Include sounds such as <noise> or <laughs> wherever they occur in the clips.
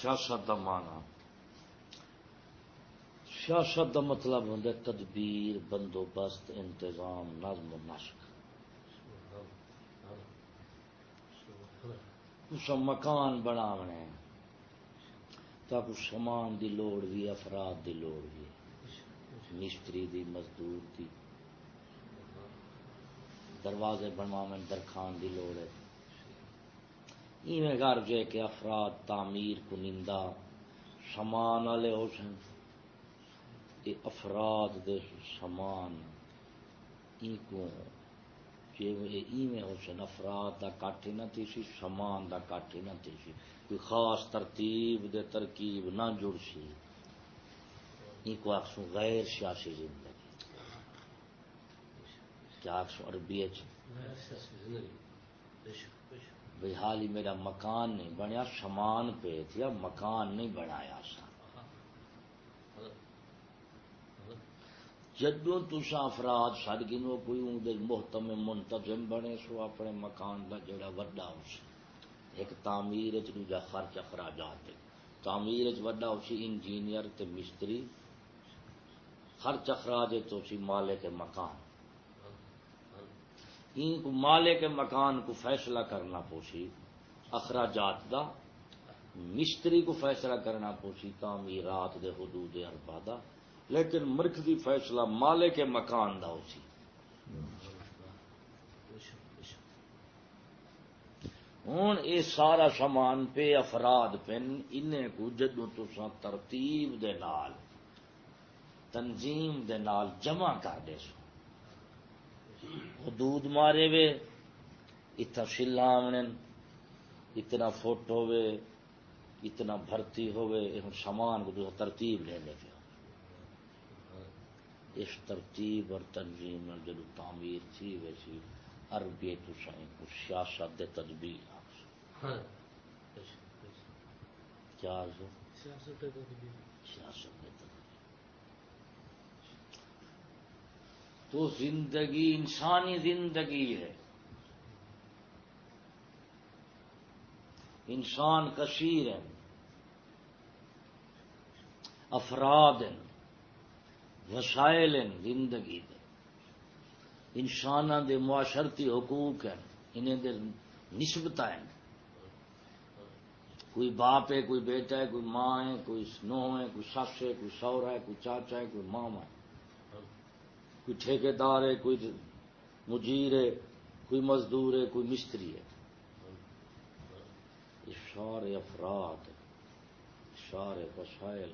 سیاست کا مانا سیاست کا مطلب ہوں تدبیر، بندوبست، انتظام، نظم و نشق اس مکان بناونے تاکہ سامان دی لوڑ بھی افراد دی لوڑ بھی مستری دی، مزدور دی، دروازے بنواویں درخان دی لوڑ ہے۔ ایویں گھر جے کہ افراد تعمیر کنندہ سامان والے ہو سن۔ یہ افراد دے سامان، ای کو ایویں ہو سن، افراد دا کٹ نہ تھی سی، سامان دا کٹ نہ تھی سی۔ کوئی خاص ترتیب دے ترکیب نہ جڑ سی۔ ای کو آخسو غیر سیاسی زندگی۔ کیا آخسو عربی اچھا۔ چ بھائی حال ہی میرا مکان نہیں بنیا سامان پہ تھیا، مکان نہیں بنایا سا جدو تسا افراد سد گنو کوئی اندر محتم منتظم بنے، سو اپنے مکان کا جڑا وڈا ایک تعمیر دوجا خرچ اخراجات تعمیر وڈا ہو سی انجینئر تے مستری۔ خرچ اخراج تو مالے کے مکان۔ ان کو مالے کے مکان کو فیصلہ کرنا پوسی اخراجات دا، مستری کو فیصلہ کرنا پوسی تعمیرات دے، حدود اربادہ لیکن مرکزی فیصلہ مالے کے مکان دا اسی ہوں یہ سارا سامان پہ، افراد پن ان کو جدو تسا ترتیب دے نال، تنظیم دے نال جمع کر دے سو۔ حدود مارے وے اتنا سلا اتنا فٹ ہوے اتنا بھرتی ہوے سامان کو ترتیب لے لے پہ اس ترتیب اور تنظیم جب تعمیر تھی ویسی عربی تو سائیں کو سیاست دے تدبیر ہاں۔ کیا سیاست دے تدبیر تو زندگی انسانی زندگی ہے۔ انسان کثیر ہیں۔ افراد ہیں۔ وسائل ہیں زندگی دے۔ انسان دے معاشرتی حقوق ہیں۔ انہیں دے نسبت ہیں۔ کوئی باپ ہے، کوئی بیٹا ہے، کوئی ماں ہے، کوئی نو ہے، کوئی سس ہے، کوئی سورا ہے، کوئی چاچا ہے، کوئی ماما ہے۔ کوئی ٹھیکیدار ہے، کوئی مجیر ہے، کوئی مزدور ہے، کوئی مستری ہے۔ اشار افراد اشار وسائل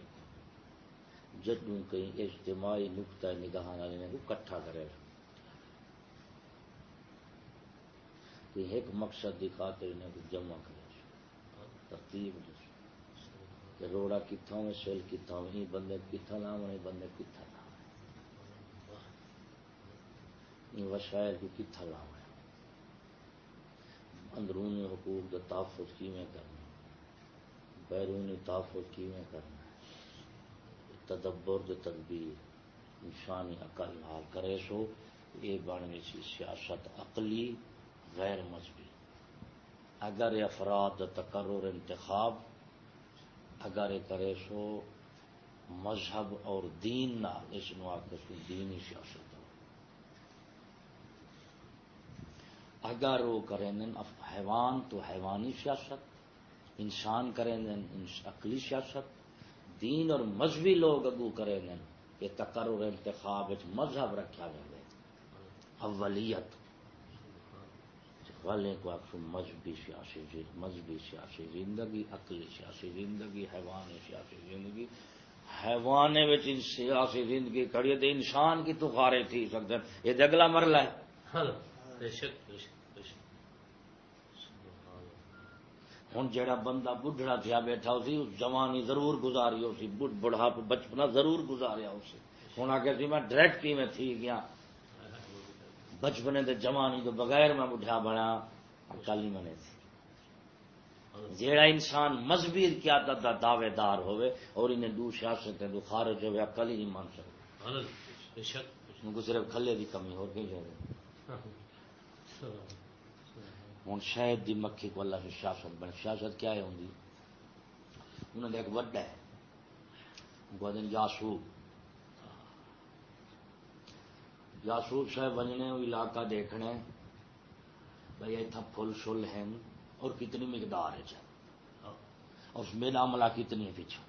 جدوں کہیں اجتماعی نقطۂ نگاہ والے کو کٹھا کرے۔ کہ ایک مقصد دکھاتے انہیں کو جمع کرے۔ ترتیب کہ روڑا کتوں میں سیل کتنا ہوں بندے کتنا لاؤ بندے کتنا وسائل کو کتنا لاؤ اندرونی حقوق کا تحفظ کیویں کرنا؟ بیرونی تحفظ کیویں کرنا؟ تدبر دے تدبیر، انسانی عقل حال کرے سو یہ بن گئی سی سیاست عقلی، غیر مذہبی۔ اگر افراد تقرر انتخاب، اگر یہ کرے سو، مذہب اور دین نہ اس نو سو دینی سیاست۔ اگر وہ کریں حیوان تو حیوانی سیاست، انسان کریں عقلی سیاست، دین اور مذہبی لوگ اگو کرے گے یہ تقرر انتخاب مذہب رکھا گیا اولیت۔ والے کو آپ مذہبی سیاسی جی- مذہبی سیاسی زندگی، عقلی سیاسی زندگی حیوان سیاسی زندگی۔ حیوان سیاسی زندگی کھڑی ہے انسان کی تو خارے تھی سکتے یہ دگلا مرلہ ہے۔ ہوں جہا بندہ بڑھڑا تھیا بیٹھا اسی اس جوانی ضرور گزاری اسی بڑھا بچپنا ضرور گزاریا اسی ہوں آگے سی میں ڈائریکٹ میں تھی گیا۔ بچپنے دے جوانی تو بغیر میں بڑھا بنا کل ہی منے تھی۔ جیڑا انسان مذہبی قیادت کا دعوے دار ہوئے اور انہیں دو سیاست دو خارج ہوئے کل ہی نہیں مان سکتے صرف کھلے کی کمی ہو گئی ہے ہوں شاید دی مکھی کو اللہ سے سیاست بنے سیاست کیا ہے ہوں انہوں نے ایک وڈا ہے گودن جاسوب جاسوب صاحب بننے وہ علاقہ دیکھنے بھائی اتنا پھل شل ہیں اور کتنی مقدار ہے چل اور اس میں عملہ کتنی ہے پیچھے۔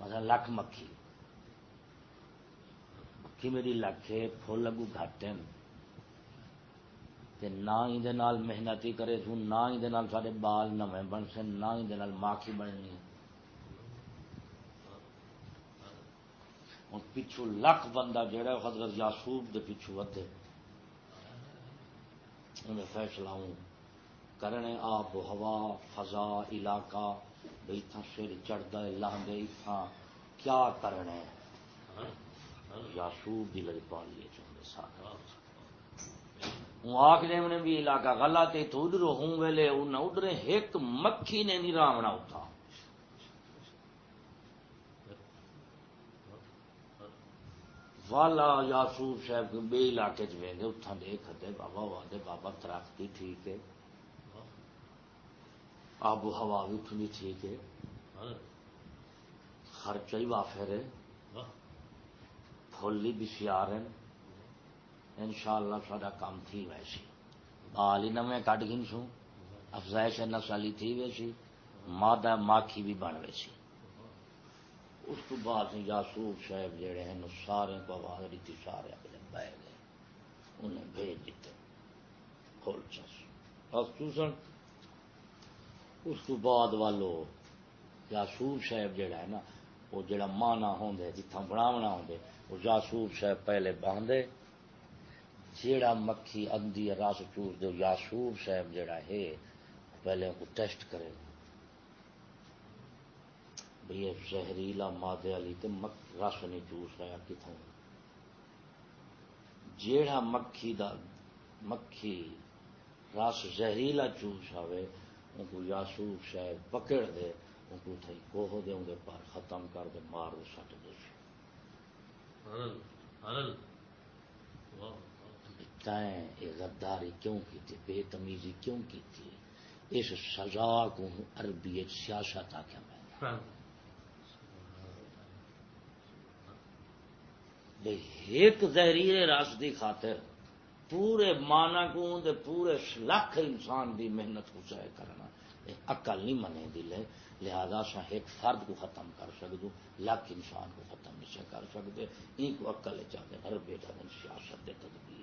مثلا لکھ مکھی۔ مکھی میری لکھ ہے پھول لگو گھٹ ہیں۔ نہ ہی محنت ہی کرے سو نہ ہی سارے بال نویں بن سن نہ ہی ماکھی بننی۔ ہوں پچھو لکھ بندہ جہا حضرت یاسوب دے پچھو ودے انہیں فیصلہ ہوں کرنے آب و ہوا فضا علاقہ بھائی سر چڑھتا ہے لاندے اتنا کیا کرنا یاسوب دی لڑ پا لیے چاہتے سارا ہوں آخر نے بھی علاقہ گلا تے تو ادھر ہوں ویلے انہیں ادھر ایک مکھی نے نہیں رامنا اتھا والا یاسوف صاحب بے علاقے چ اتھا دیکھ دے، بابا وا بابا ترقی ٹھیک ہے۔ آب و ہوا بھی اتنی ٹھیک ہے۔ خرچہ ہی وافر ہے۔ فل بھی سیار ہیں۔ ان شاء اللہ سا کام تھی ویسی۔ بال ہی نویں کٹ گئی سو افزائش نسلی تھی ویسی، مادہ ماکھی بھی بن ویسی۔ اس کو بعد یاسوف صاحب جڑے ہیں سارے کو آواز دیتی سارے اپنے بہ گئے انہیں بھیج دیتے۔ کھول چس۔ اس کو بعد والو یاسوف صاحب جڑا ہے نا، وہ جڑا مانا ہوں جتنا بناونا ہوں وہ یاسوف صاحب پہلے باندھے۔ جیڑا مکھی اندی رس چوس دو یاسوب صاحب جیڑا ہے، پہلے ان کو ٹیسٹ کرے بھئی یہ زہریلا مادے والی تو رس نہیں چوس رہا کتوں جیڑا مکھی دا، مکھی رس زہریلا چوس آئے ان کو یاسوب صاحب پکڑ دے، ان کو تھئی کوہ دے گے پر ختم کر دے، مار دے، سٹ دے۔ یہ غداری کیوں کی تھی؟ بے تمیزی کیوں کی تھی؟ اس سزا کو عربی سیاست آخیا میں ایک زہریلے راس دی خاطر پورے مانا کو دے پورے لکھ انسان دی محنت کو ضائع کرنا اقل نہیں منے دل ہے لہذا سا ایک فرد کو ختم کر سکتے لکھ انسان کو ختم نہیں کر سکتے ان کو چاہتے ہر بیٹا سیاست دے تدبیر۔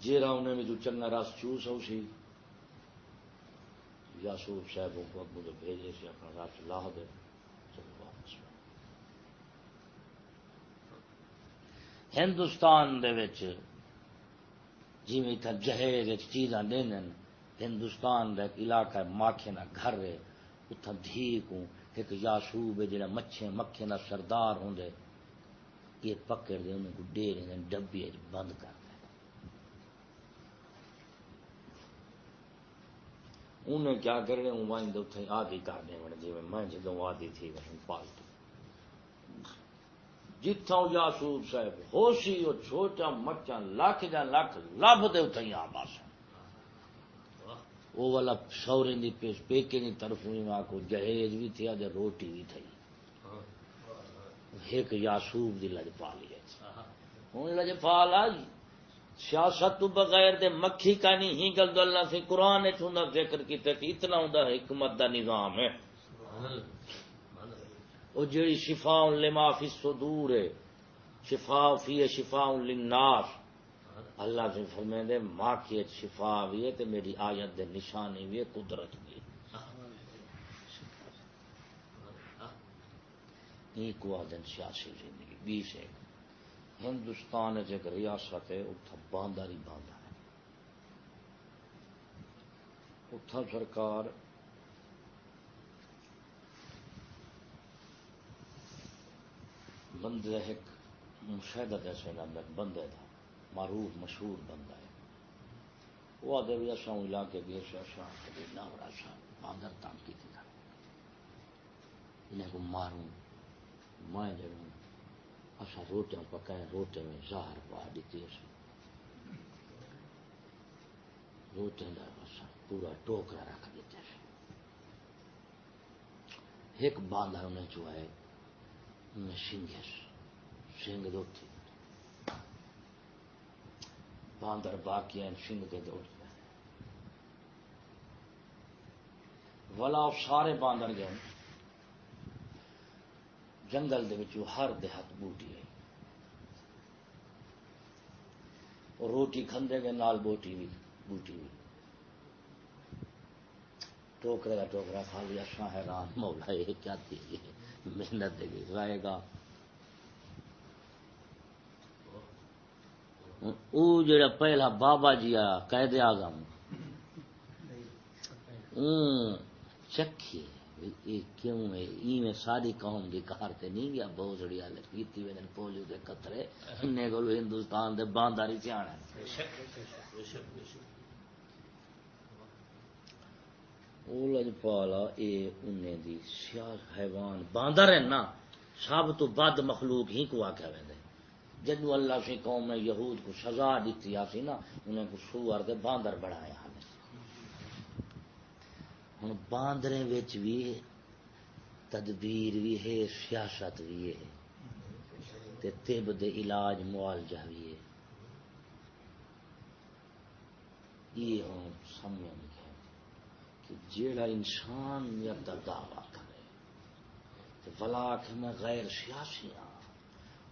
جیرا انہیں میں جو چنگا راس چوس ہو سی یاسوف صاحب کو ابو بھیجے سے اپنا راس لاہ دے۔ ہندوستان دے وچ جی میں جہیز چیزاں دین ہندوستان دا ایک علاقہ ماکھے نہ گھر ہے۔ اتھا دھی کو ایک یاسوب ہے جڑا مچھے مکھے نہ سردار ہوں یہ پکڑ دے انہیں کو ڈیر ڈبی بند کر دے۔ انہیں کیا کرنے ہوں وائن دے اتھے آدھی کرنے وڑے جی میں جدوں آدھی تھی وہ پالتو جتھا یاسوب صاحب ہو سی وہ چھوٹا مچا لکھ جا لکھ لب دے اتھے آ بس وہ والا سورے دی پیش پیکے دی طرف ماں کو جہیز بھی تھیا جا روٹی بھی تھی۔ ایک یاسوب دی لج پا لی ہوں، لج پا لا جی۔ سیاست تو بغیر دے مکھی کا نہیں، ہی گل اللہ سے قرآن چوندا ذکر کیتے اتنا ہوندا حکمت دا نظام ہے۔ وہ جیڑی شفا لما فی الصدور ہے شفا فی شفا للناس۔ اللہ سے فرمے دے ماں کی شفا بھی ہے تے میری آیت دے نشانی بھی ہے، قدرت بھی ایک دن سیاسی زندگی، بیس ایک۔ ہندوستان ایک ریاست ہے اتھا باندھا ہی باندھا ہے۔ اتھا سرکار بندے ایک مشاہدہ ایسے نام بندے تھا معروف مشہور بندہ ہے۔ وہ آدھے بھی اصا علاقے گئے سے اصا کبھی نہ بڑا سا باندر تام کی تھی انہیں کو ماروں، میں جڑوں اصا روٹیاں پکائے روٹے میں زہر پا دیتی اس روتے دا بس پورا ٹوکرا رکھ دیتے سے ایک باندھا انہیں جو ہے، انہیں سنگھ سنگھ دو تھی۔ باندر باقی ہیں کے دوڑ ولا سارے باندر گئے جنگل دے وچوں ہر دیہات بوٹی ہے اور روٹی کھندے گئے نال بوٹی بھی بوٹی بھی ٹوکرے کا ٹوکرا کھا لیا اچھا حیران مولا یہ کیا تھی محنت دے گی رہے گا وہ جڑا پہلا بابا جی آ قید آزم چکھی کیوں ہے؟ ایویں ساری قوم دی کار تے نہیں گیا۔ بہت جڑی حال کیتی وے پولیو دے قطرے اننے کول ہندوستان دے بانداری سیاح او لجپالا، اے انہیں دی سیاہ حیوان باندر ہے نا۔ سب تو بد مخلوق ہی کو آکھیا ویندے جدو اللہ سی قوم نے یہود کو سزا دیتی آسی نا، انہیں کو سوار دے باندر بڑھایا ہوں باندرے بھی تدبیر بھی ہے، سیاست بھی ہے۔ تب دے علاج معالجہ بھی ہے۔ یہ ہوں سمجھ کہ جیڑا انسان یا دعوی کرے بلا کہ میں غیر سیاسی ہاں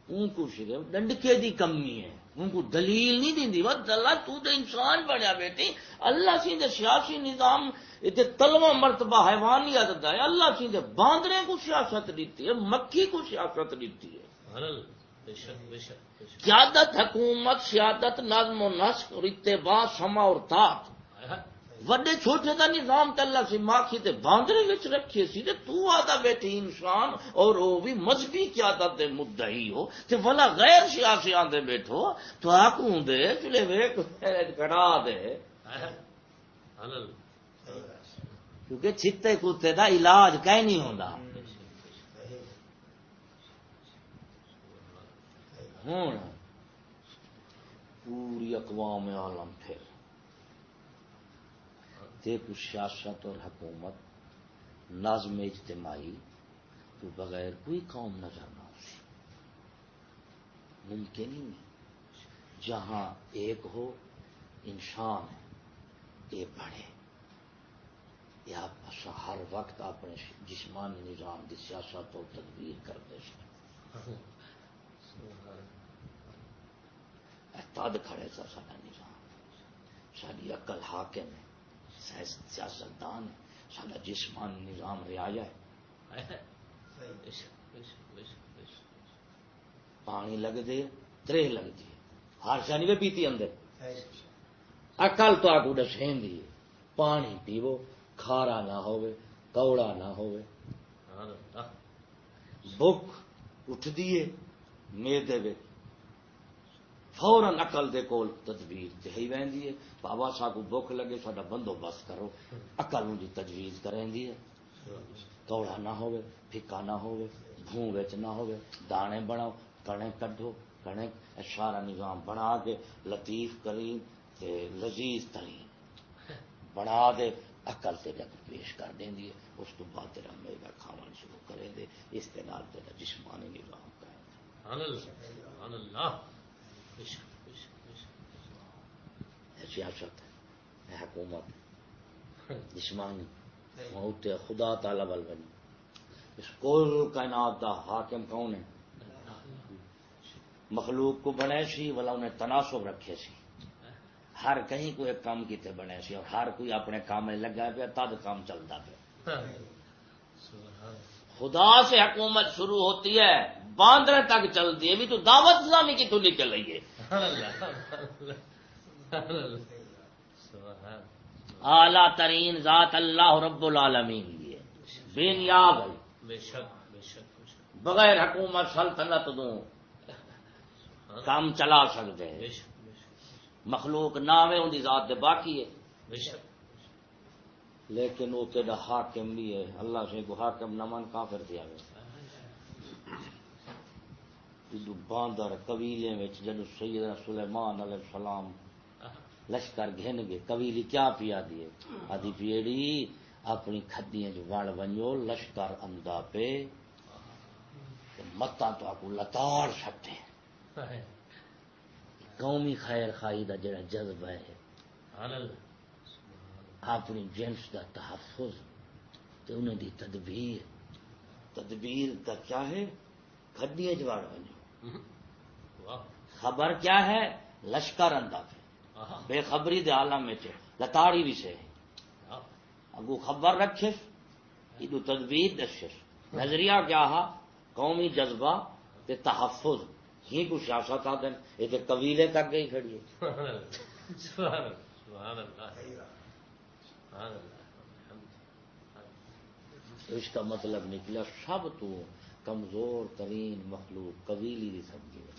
ان کو صرف ڈنڈکے دی کمی ہے۔ ان کو دلیل نہیں دیں وہ اللہ تو دے انسان بنیا بیٹی۔ اللہ سی دے سیاسی نظام اتنے تلوا مرتبہ حیوانیت دا ہے۔ اللہ سی دے باندرے کو سیاست دیتی ہے مکھی کو سیاست دیتی ہے۔ قیادت حکومت سیادت نظم و نسق اور اتباع سما اور طاق وڈے چھوٹے دا نظام تے اللہ سی ماکھی تے باندرے وچ رکھے سی تے تو آدا بیٹھے انسان اور وہ بھی مذہبی قیادت دے مدعی ہو تے ولا غیر سیاسی آندے بیٹھو تو آکوں دے چلے ویک کرا دے۔ کیونکہ چھتے کتے دا علاج کہیں نہیں ہوندا۔ ہوں۔ پوری اقوام عالم پھر۔ دیکھو سیاست اور حکومت نظم اجتماعی تو بغیر کوئی قوم نظر نہ ہو ممکن ہی نہیں۔ جہاں ایک ہو، انسان یہ بڑھے۔ یا ہر وقت اپنے جسمانی نظام کی سیاست اور تدبیر کرتے تد کھڑے سا سا نظام۔ ساری اقل حاکم ہے سیاستدان ہے سارا جسمانی نظام رعایا ہے۔ پانی لگ دے ترے لگ دی ہر شانی میں پیتی اندر۔ اکل تو آگو ڈسین دی۔ پانی پیو کھارا نہ ہوئے کوڑا نہ ہوئے بک اٹھ دیے میدے وچ۔ فوراً اقل دے کول تدبیر چہی وی بابا سا کو بخ لگے سا بندوبست کرو۔ اقل ان کی تجویز کریں دی کوڑا نہ ہوئے پھکا نہ ہوئے بھون وچ نہ ہوئے دانے بناؤ کنے کڈو کنے سارا نظام بنا کے لطیف کریم تے لذیذ ترین بنا دے اقل سے جب پیش کر دیں دی اس تو بعد تیرا میگا کھانا شروع کریں دے۔ اس کے نال تیرا جسمانی نظام کریں اللہ۔ سیاست ہے حکومت جسمانی موت خدا تعالی بل بنی اس کل کائنات دا حاکم کون ہے مخلوق کو بنے سی والا انہیں تناسب رکھے سی ہر کہیں کو ایک کام کیتے بنے سی اور ہر کوئی اپنے کام میں لگا پیا تد کام چلتا پیا خدا سے حکومت شروع ہوتی ہے باندرے تک چلتی ہے، بھی تو دعوت اسلامی کی تو نکل رہی ہے۔ اعلی ترین ذات اللہ رب العالمین ہے۔ بے نیاب ہے۔ بغیر حکومت سلطنت دوں۔ کام چلا سکتے ہیں۔ مخلوق نام ہے ان کی ذات دے باقی ہے۔ لیکن وہ تیرا حاکم بھی ہے۔ اللہ سے کو حاکم نہ من کافر دیا گیا باندر قبیلے جد سیدنا سلیمان علیہ السلام لشکر گھن گے قبیلی کیا پیا دیے آدھی پیڑی اپنی کھدیاں جو وڑ ونجو لشکر اندا پہ متا تو آپ لتاڑ سکتے قومی خیر خائی دا جڑا جذبہ ہے۔ اپنی جنس دا تحفظ تے انہیں دی تدبیر۔ تدبیر دا کیا ہے؟ کھڈیاں جواڑ ونجو۔ خبر کیا ہے؟ لشکر اندا پہ بے خبری دے عالم میں لتاڑی بھی سے اگو خبر رکھس ادو تدبیر دسس نظریہ کیا ہا قومی جذبہ تے تحفظ. ہی کو سیاست آ دین یہ تو قبیلے تک گئی کھڑی ہے. اس کا مطلب نکلا سب تو کمزور ترین مخلوق قبیلی کی سمجھی ہے۔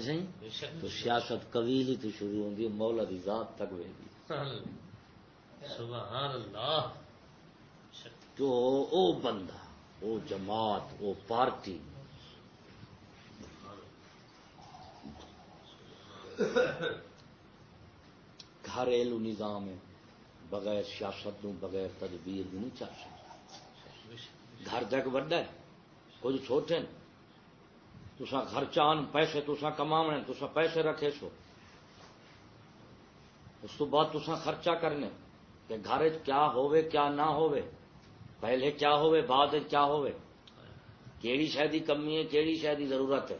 صحیح تو سیاست قبیلی تو شروع ہوگی مولا دی ذات تک وے گی سبحان اللہ تو او بندہ او جماعت او پارٹی۔ گھریلو نظام ہے بغیر سیاست بغیر تدبیر بھی نہیں چل سکتا۔ گھر تک وڈا ہے کچھ چھوٹے تسا گھر چان پیسے تسا کماونے تسا پیسے رکھے سو۔ اس تو بعد تسا خرچہ کرنے کہ گھر کیا ہوئے کیا نہ ہوئے پہلے کیا ہوئے بعد کیا ہوئے کیڑی شاید کمی ہے کیڑی شاید ضرورت ہے۔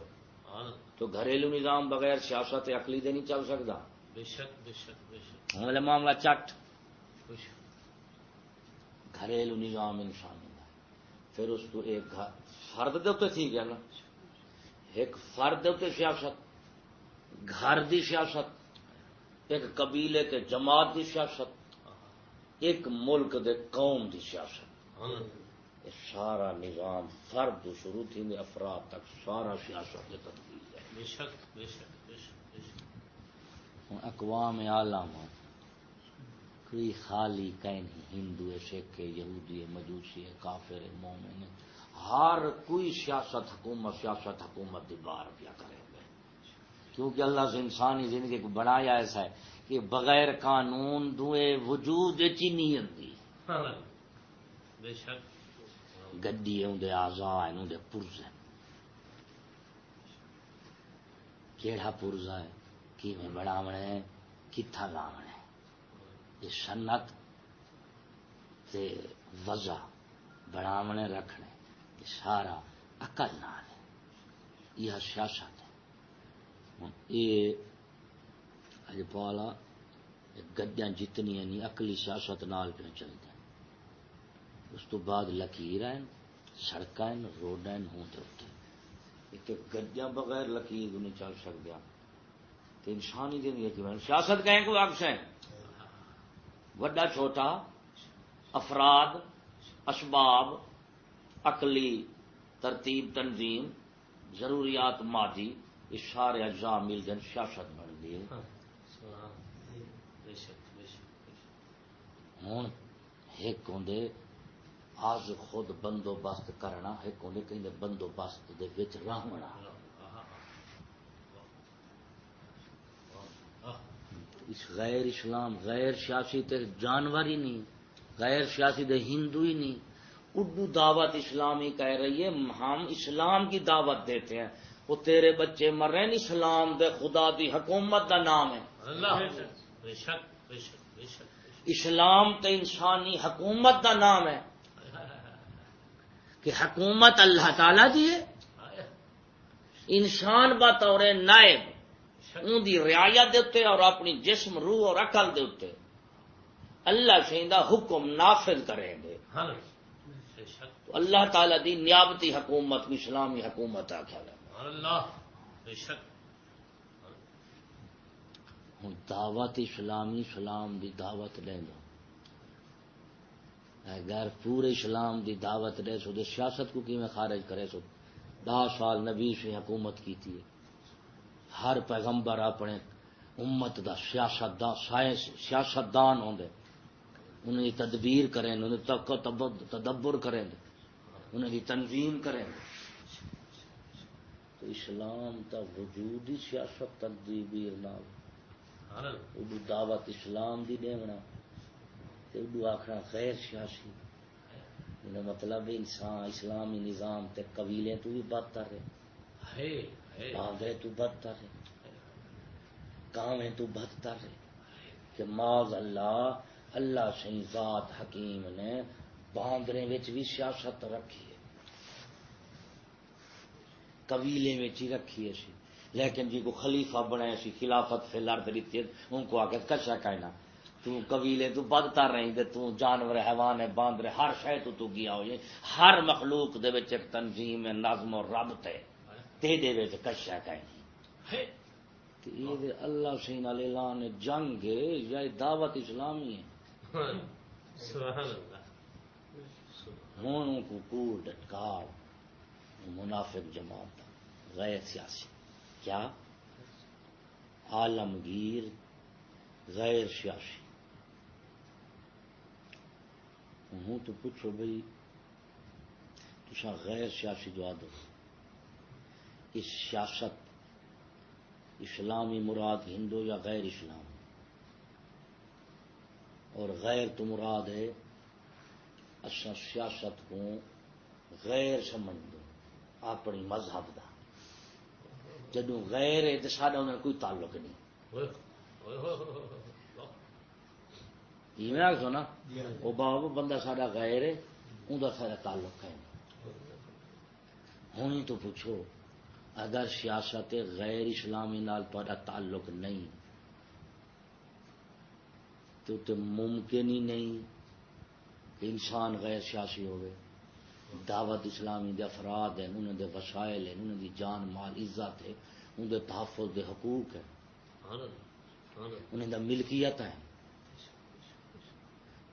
تو گھریلو نظام بغیر سیاست اقلی دے نہیں چل سکتا بے شک بے شک بے شک۔ معاملہ چٹ۔ گھریلو نظام انسان ہے پھر اس کو ایک فرد دے اتنے تھی گیا نا۔ ایک فرد دے اتنے سیاست گھر دی سیاست ایک قبیلے کے جماعت دی سیاست ایک ملک دے قوم دی سیاست سارا نظام فرد شروع تھی میں افراد تک سارا سیاست کے تبدیل ہے۔ بے شک بے شک بے شک بے شک۔ ہوں اقوام عالم کوئی خالی کہیں ہندو ہے سکھ ہے یہودی ہے مجوسی ہے کافر ہے مومن ہے ہر کوئی سیاست حکومت سیاست حکومت دی بار کیا کرے گا۔ کیونکہ اللہ سے انسانی زندگی کو بنایا ایسا ہے کہ بغیر قانون دوئے وجود چی نہیں شک۔ گڈی اندر آزا اندر پرزا کیڑا پرزا ہے؟ کی میں بڑھاونا ہے؟ کتھا لاونا ہے یہ سنت تے وضع بڑھاونے رکھنے، یہ سارا عقل نال ہے، یہ سیاست ہے۔ ہن یہ اج پالا گڈیاں جتنی نہیں اقلی سیاست نال پہ چلتے ہیں؟ اس تو بعد لکیر ہیں سڑک روڈ ہوں تو گڈیاں بغیر لکیر نہیں چل سکتا تو انسانی زندگی کی سیاست کہیں کوئی عکس ہے وڈا چھوٹا افراد اسباب عقلی ترتیب تنظیم ضروریات مادی یہ سارے اجزاء مل جن سیاست بن گئی ہوں ایک ہوں آج خود بندوبست کرنا ایک ہوں کہ بندوبست دے وچ رہنا۔ اس غیر اسلام غیر سیاسی تے جانور ہی نہیں غیر سیاسی دے ہندو ہی نہیں اردو دعوت اسلامی کہہ رہی ہے ہم اسلام کی دعوت دیتے ہیں۔ وہ تیرے بچے مر رہے ہیں اسلام دے خدا دی حکومت دا نام ہے۔ اسلام تے انسانی حکومت دا نام ہے۔ کہ حکومت اللہ تعالی دی ہے۔ انسان بطور نائب۔ ان دی رعایت دے اتے اور اپنی جسم روح اور عقل دے اتے اللہ دا حکم نافذ کریں گے ہاں۔ شک تو اللہ تعالی دی نیابتی حکومت کو اسلامی حکومت آخیا گیا ہوں دعوت اسلامی اسلام دی دعوت لے لو۔ اگر پورے اسلام دی دعوت دے سو دے سیاست کو کی میں خارج کرے سو؟ دس سال نبی سے حکومت کی تھی ہر پیغمبر اپنے امت دا سیاست دا سائنس سیاست دان ہوں انہیں دی تدبیر کریں انہیں تک تدبر کریں انہیں دی تنظیم کریں تو اسلام تا وجود ہی سیاست تدبیر نال۔ اڈو دعوت اسلام دی دیونا تے اڈو آخنا غیر سیاسی۔ مطلب انسان اسلامی نظام تے قبیلے تو بھی بدتر ہے۔ باندھے تو بدتر ہے۔ کامیں تو بدتر ہے۔ کہ معاذ اللہ اللہ سی ذات حکیم نے باندرے وچ بھی سیاست رکھی ہے۔ قبیلے میں ہی رکھی ہے سی۔ لیکن جی کو خلیفہ بنایا سی، خلافت فی الارض دیتی ان کو آگے کچا کہنا۔ تو قبیلے تو بدتا رہی دے، تو جانور، حیوان ہے باندر ہر شے تو تو گیا ہوئے۔ ہر مخلوق دے وچ ایک تنظیم ہے نظم و ربط ہے۔ تے دے وچ کچا کہنا کہ یہ دے اللہ سین علی اعلان جنگ ہے یا دعوت اسلامی ہے۔ ہوں کو ڈٹکار منافق جماعت غیر سیاسی۔ کیا؟ عالمگیر غیر سیاسی۔ ہوں تو پوچھو بھائی تسا غیر سیاسی دعا دو۔ اس سیاست، اسلامی مراد ہندو یا غیر اسلام اور غیر تو مراد ہے اصا سیاست کو غیر سمجھ دو اپنی مذہب دا۔ جدو غیر ہے تو سارا انہیں کوئی تعلق نہیں۔ میں نا وہ بابا بندہ سارا غیر ہے ان کا سارا تعلق ہے۔ ہوں تو پوچھو۔ اگر سیاست غیر اسلامی نال تا تعلق نہیں، تو تو ممکن ہی نہیں کہ انسان غیر سیاسی ہوئے۔ دعوت اسلامی دے افراد ہیں، انہوں دے وسائل ہیں، انہوں دی جان، مال، عزت ہے، انہوں دے تحفظ دے حقوق ہیں۔ انہوں دا ملکیت ہے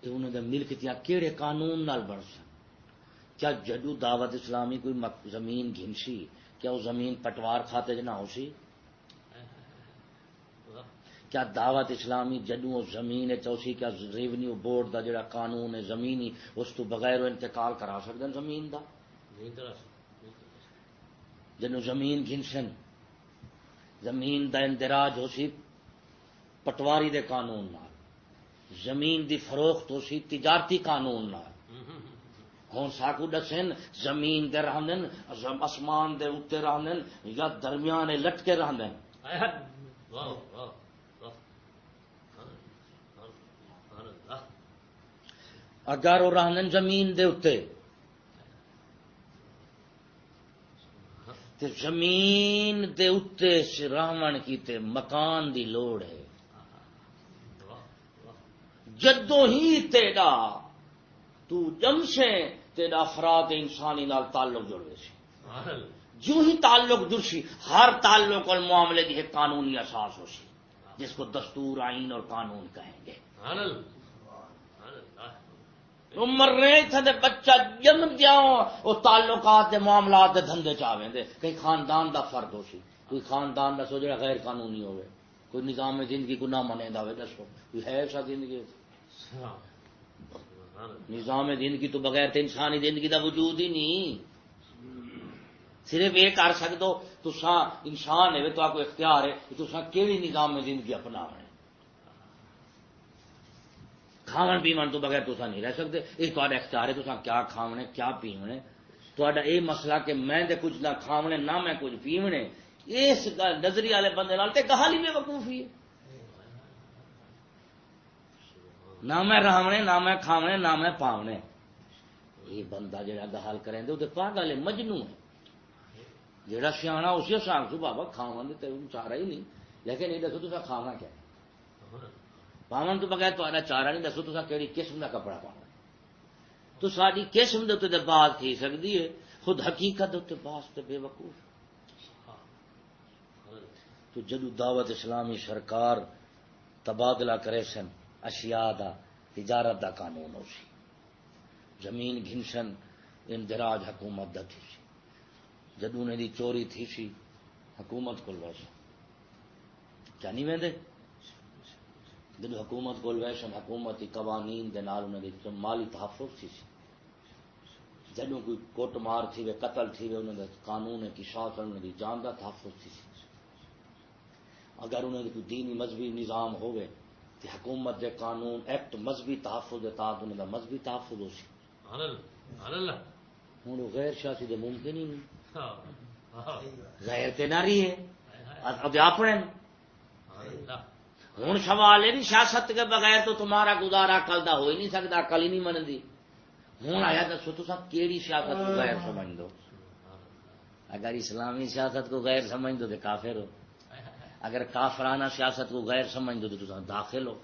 انہوں دے ملکیت کیڑے قانون نال بن سن؟ کیا جدو دعوت اسلامی کوئی زمین گھنسی کیا وہ زمین پٹوار کھاتے جنا ہو سی؟ کیا دعوت اسلامی جدو زمین ہے چوسی کیا ریونیو بورڈ دا جڑا قانون ہے زمینی اس تو بغیر انتقال کرا سکتے زمین دا؟ جنو زمین گھنسن زمین دا اندراج ہو سی پٹواری دے قانون نال زمین دی فروخت ہو سی تجارتی قانون نال۔ ہوں ساکو دسن زمین دے رہن اسمان دے اتنے رہن یا درمیان لٹکے رہن اگر وہ رہن زمین دے اتنے تے زمین دے اتنے راون کی تے مکان دی لوڑ ہے۔ جدو ہی تیرا تو جمشے تیرا افراد انسانی نال تعلق جڑے سی۔ جو ہی تعلق جڑ سی ہر تعلق اور معاملے کی ایک قانونی احساس ہو سی جس کو دستور آئین اور قانون کہیں گے۔ مر رہے تھے بچہ جم دیا وہ تعلقات دے معاملات دے دھندے چاہے دے۔ کئی خاندان دا فرد ہو سی کوئی خاندان دا سو جڑا غیر قانونی ہوئے کوئی نظام زندگی کو نہ منے دا دسو۔ کوئی ہے ایسا زندگی؟ نظام زندگی تو بغیر تو انسانی زندگی دا وجود ہی نہیں۔ صرف یہ کر سکتے تو انسان ہے تو آپ کو اختیار ہے کہ تصا کہڑی نظام میں زندگی اپنا ہے کھاون پیمن تو بغیر تو نہیں رہ سکتے۔ یہ تو اختیار ہے تو کیا کھاونے، کیا پیونے۔ تو یہ مسئلہ کہ میں دے کچھ نہ کھاونے، نہ میں کچھ پیونے۔ اس نظری والے بندے گہالی بے وقوفی ہے۔ نہ میں رہنے نہ میں کھاونے، نہ میں پاونے۔ یہ بندہ جہاں گہال کریں وہ پاگل ہے مجنو ہے۔ جہاں سیاح اسی حساب سے بابا کھاوا تو چارا ہی نہیں۔ لیکن یہ دسو تو کھاوا کیا پاون تو بغیر تا چارا نہیں، دسو تو کہڑی قسم کا کپڑا پاؤنا تو ساری قسم کے اتنے بات تھی سکتی ہے، خود حقیقت اتنے باس تو بے وقوف۔ تو جدو دعوت اسلامی سرکار تبادلہ کرے سن اشیاء دا تجارت دا قانون ہو سی۔ زمین گھنسن اندراج حکومت دا تھی سی۔ جدو نے دی چوری تھی سی، حکومت کو ویسا کیا نہیں وہدے جدو حکومت کو ویسن حکومتی قوانین دے نال انہیں دی مالی تحفظ تھی سی۔ جدو کوئی کوٹ مار تھی وے، قتل تھی وے انہیں قانون کی شاخ انہیں دی جان دا تحفظ تھی سی۔ اگر انہیں کوئی دینی مذہبی نظام ہوئے حکومت دے قانون ایکٹ مذہبی تحفظ دے تحت انہیں دا مذہبی تحفظ ہو سی۔ سبحان اللہ سبحان اللہ۔ ہوں وہ غیر سیاسی دے ممکن ہی نہیں۔ ہاں ہاں۔ غیر تے نہ رہی ہے اب اپنے ہوں سوال ہے بھی سیاست کے بغیر تو تمہارا گزارا کل دا ہو ہی نہیں سکتا کل ہی نہیں منتی ہوں آیا دسو تو سب کیڑی سیاست کو غیر سمجھ دو اگر اسلامی سیاست کو غیر سمجھ دو تو کافر ہو۔ اگر کافرانہ سیاست کو غیر سمجھ دو تو داخل ہو۔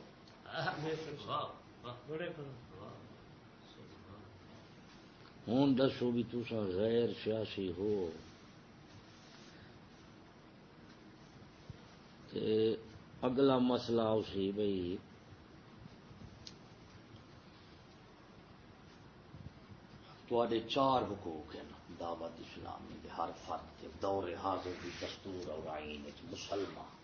ہوں، دسو بھی تسا غیر سیاسی ہو۔ تے اگلا مسئلہ اسی بھائی تے چار حقوق ہیں۔ دعوت اسلامی دے ہر فرد کے دور حاضر کی دستور اور آئین وچ مسلمان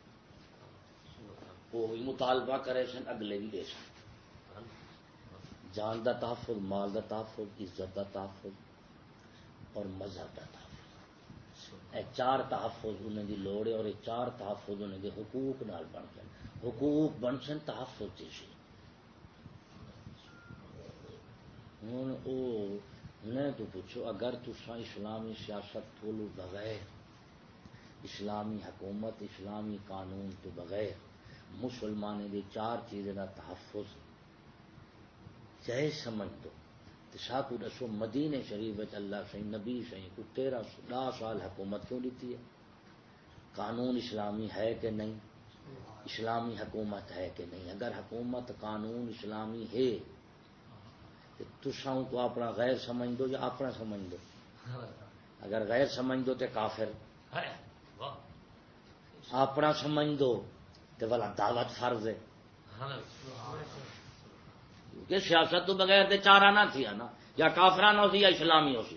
وہ بھی مطالبہ کرے سن، اگلے بھی دے سن۔ جان دا تحفظ، مال دا تحفظ، عزت دا تحفظ اور مذہب دا تحفظ۔ اے چار تحفظ انہیں دی لوڑ ہے اور یہ چار تحفظ انہیں دے حقوق نال بن سن۔ حقوق بن سن، تحفظ جیسی ہوں او انہیں تو پوچھو، اگر تسا اسلامی سیاست تھولو بغیر، اسلامی حکومت، اسلامی قانون تو بغیر، مسلمان دے چار چیزیں دا تحفظ جائز سمجھ دو۔ تو ساکو دسو مدینے شریف اللہ سی نبی سی کو تیرہ ڈا سال حکومت کیوں دیتی ہے؟ قانون اسلامی ہے کہ نہیں؟ اسلامی حکومت ہے کہ نہیں؟ اگر حکومت قانون اسلامی ہے تو تساؤں کو اپنا غیر سمجھ دو یا اپنا سمجھ دو۔ اگر غیر سمجھ دو تو کافر۔ اپنا سمجھ دو تو بلا دعوت فرض ہے۔ سبحان اللہ کہ سیاست تو بغیر تے چارہ نہ تھی نا، یا کافرانہ ہو سی یا اسلامی ہو سی۔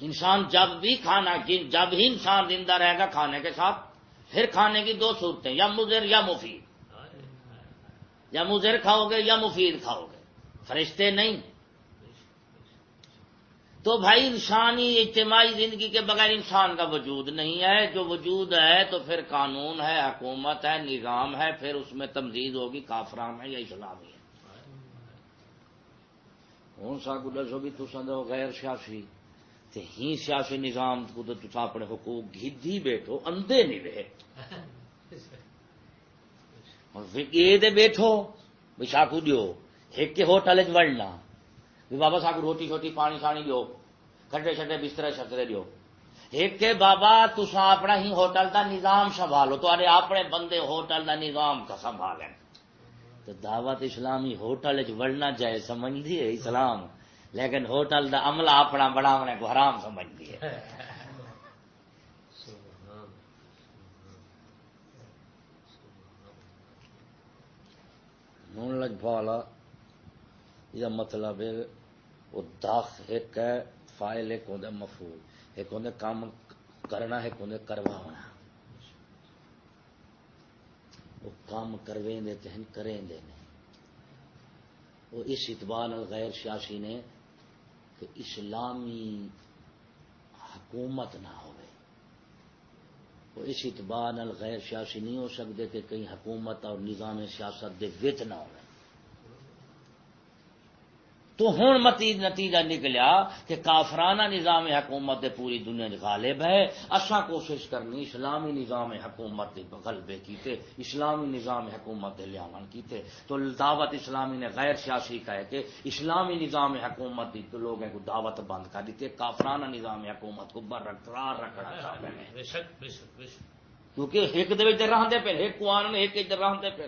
انسان جب بھی کھانا جب ہی انسان زندہ رہے گا، کھانے کے ساتھ پھر کھانے کی دو صورتیں، یا مضر یا مفید۔ یا مضر کھاؤ گے یا مفید کھاؤ گے۔ فرشتے نہیں۔ تو بھائی انسانی اجتماعی زندگی کے بغیر انسان کا وجود نہیں ہے۔ جو وجود ہے تو پھر قانون ہے، حکومت ہے، نظام ہے، پھر اس میں تمدید ہوگی، کافران ہے یا اسلامی ہے ہوں سا کو دسو بھی تسان دو غیر سیاسی۔ تے ہی سیاسی نظام کو تو تسا اپنے حقوق گدھی بیٹھو، اندھے نہیں رہے۔ <laughs> دے بیٹھو بھی ساکو دیو، ایک کے ہوٹل وڑنا بھی بابا ساکو روٹی شوٹی پانی شانی دیو، کھٹے چھٹے بسترے شسترے دیو۔ ایک کے بابا تسا اپنا ہی ہوٹل دا نظام سنبھالو تو اپنے بندے ہوٹل دا نظام کا سنبھالیں تو دعوت اسلامی ہوٹل وڑنا جائے سمجھ دیے اسلام، لیکن ہوٹل دا عملہ اپنا بڑھاونے کو حرام سمجھ دیے <laughs> نون لج پالا یہ مطلب ہے وہ داخ ایک ہے، فائل ایک ہوتا مفعول۔ ایک ہوتا کام کرنا ایک ہوتا کروانا۔ وہ کام کرویں دیتے ہیں کریں دے دینے وہ اس اعتبار غیر سیاسی نے کہ اسلامی حکومت نہ ہوئے وہ اس اتبان الغیر سیاسی نہیں ہو سکتے کہ کہیں حکومت اور نظام سیاست دے وچ نہ ہو۔ تو ہوں متی نتیجہ نکلیا کہ کافرانہ نظام حکومت دے پوری دنیا غالب ہے۔ اصا کوشش کرنی اسلامی نظام حکومت دے غلبے کیتے اسلامی نظام حکومت دے لیاون کیتے۔ تو دعوت اسلامی نے غیر سیاسی کہے کہ اسلامی نظام حکومت دی تو لوگوں کو دعوت بند کر دیتے کافرانہ نظام حکومت کو برقرار رکھنا چاہتے ہیں۔ کیونکہ ایک دے رہتے پہ ایک کو آنے ایک ادھر رہتے پہ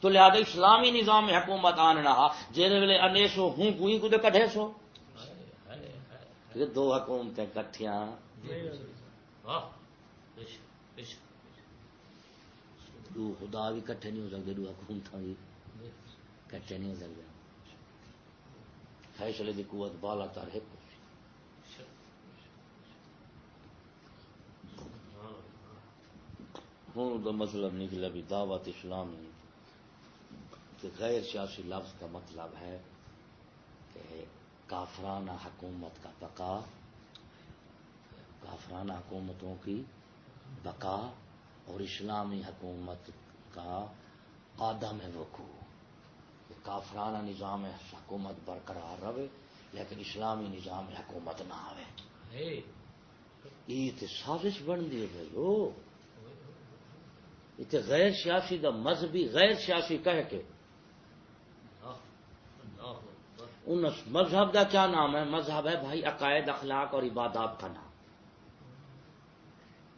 تو لہذا اسلامی نظام حکومت آننا جہاں ویلے انیسو ہوں کوئی کو کٹھے سو؟ دو حکومتیں کٹھیاں۔ دو خدا بھی کٹھے نہیں ہو سکتے، دو حکومت بھی کٹھے نہیں ہو سکتے۔ فیصلے کی قوت بالا تر ہے۔ ہوں تو مطلب نکلا بھی دعوت اسلامی۔ کہ غیر سیاسی لفظ کا مطلب ہے کہ کافرانہ حکومت کا بقا کافرانہ حکومتوں کی بقا اور اسلامی حکومت کا آدم وقوع کافرانہ نظام حکومت برقرار رہے لیکن اسلامی نظام حکومت نہ آئے یہ تو سازش بن دی بھائی یہ غیر سیاسی دا مذہبی غیر سیاسی کہہ کے ان مذہب کا کیا نام ہے؟ مذہب ہے بھائی عقائد، اخلاق اور عبادات کا نام۔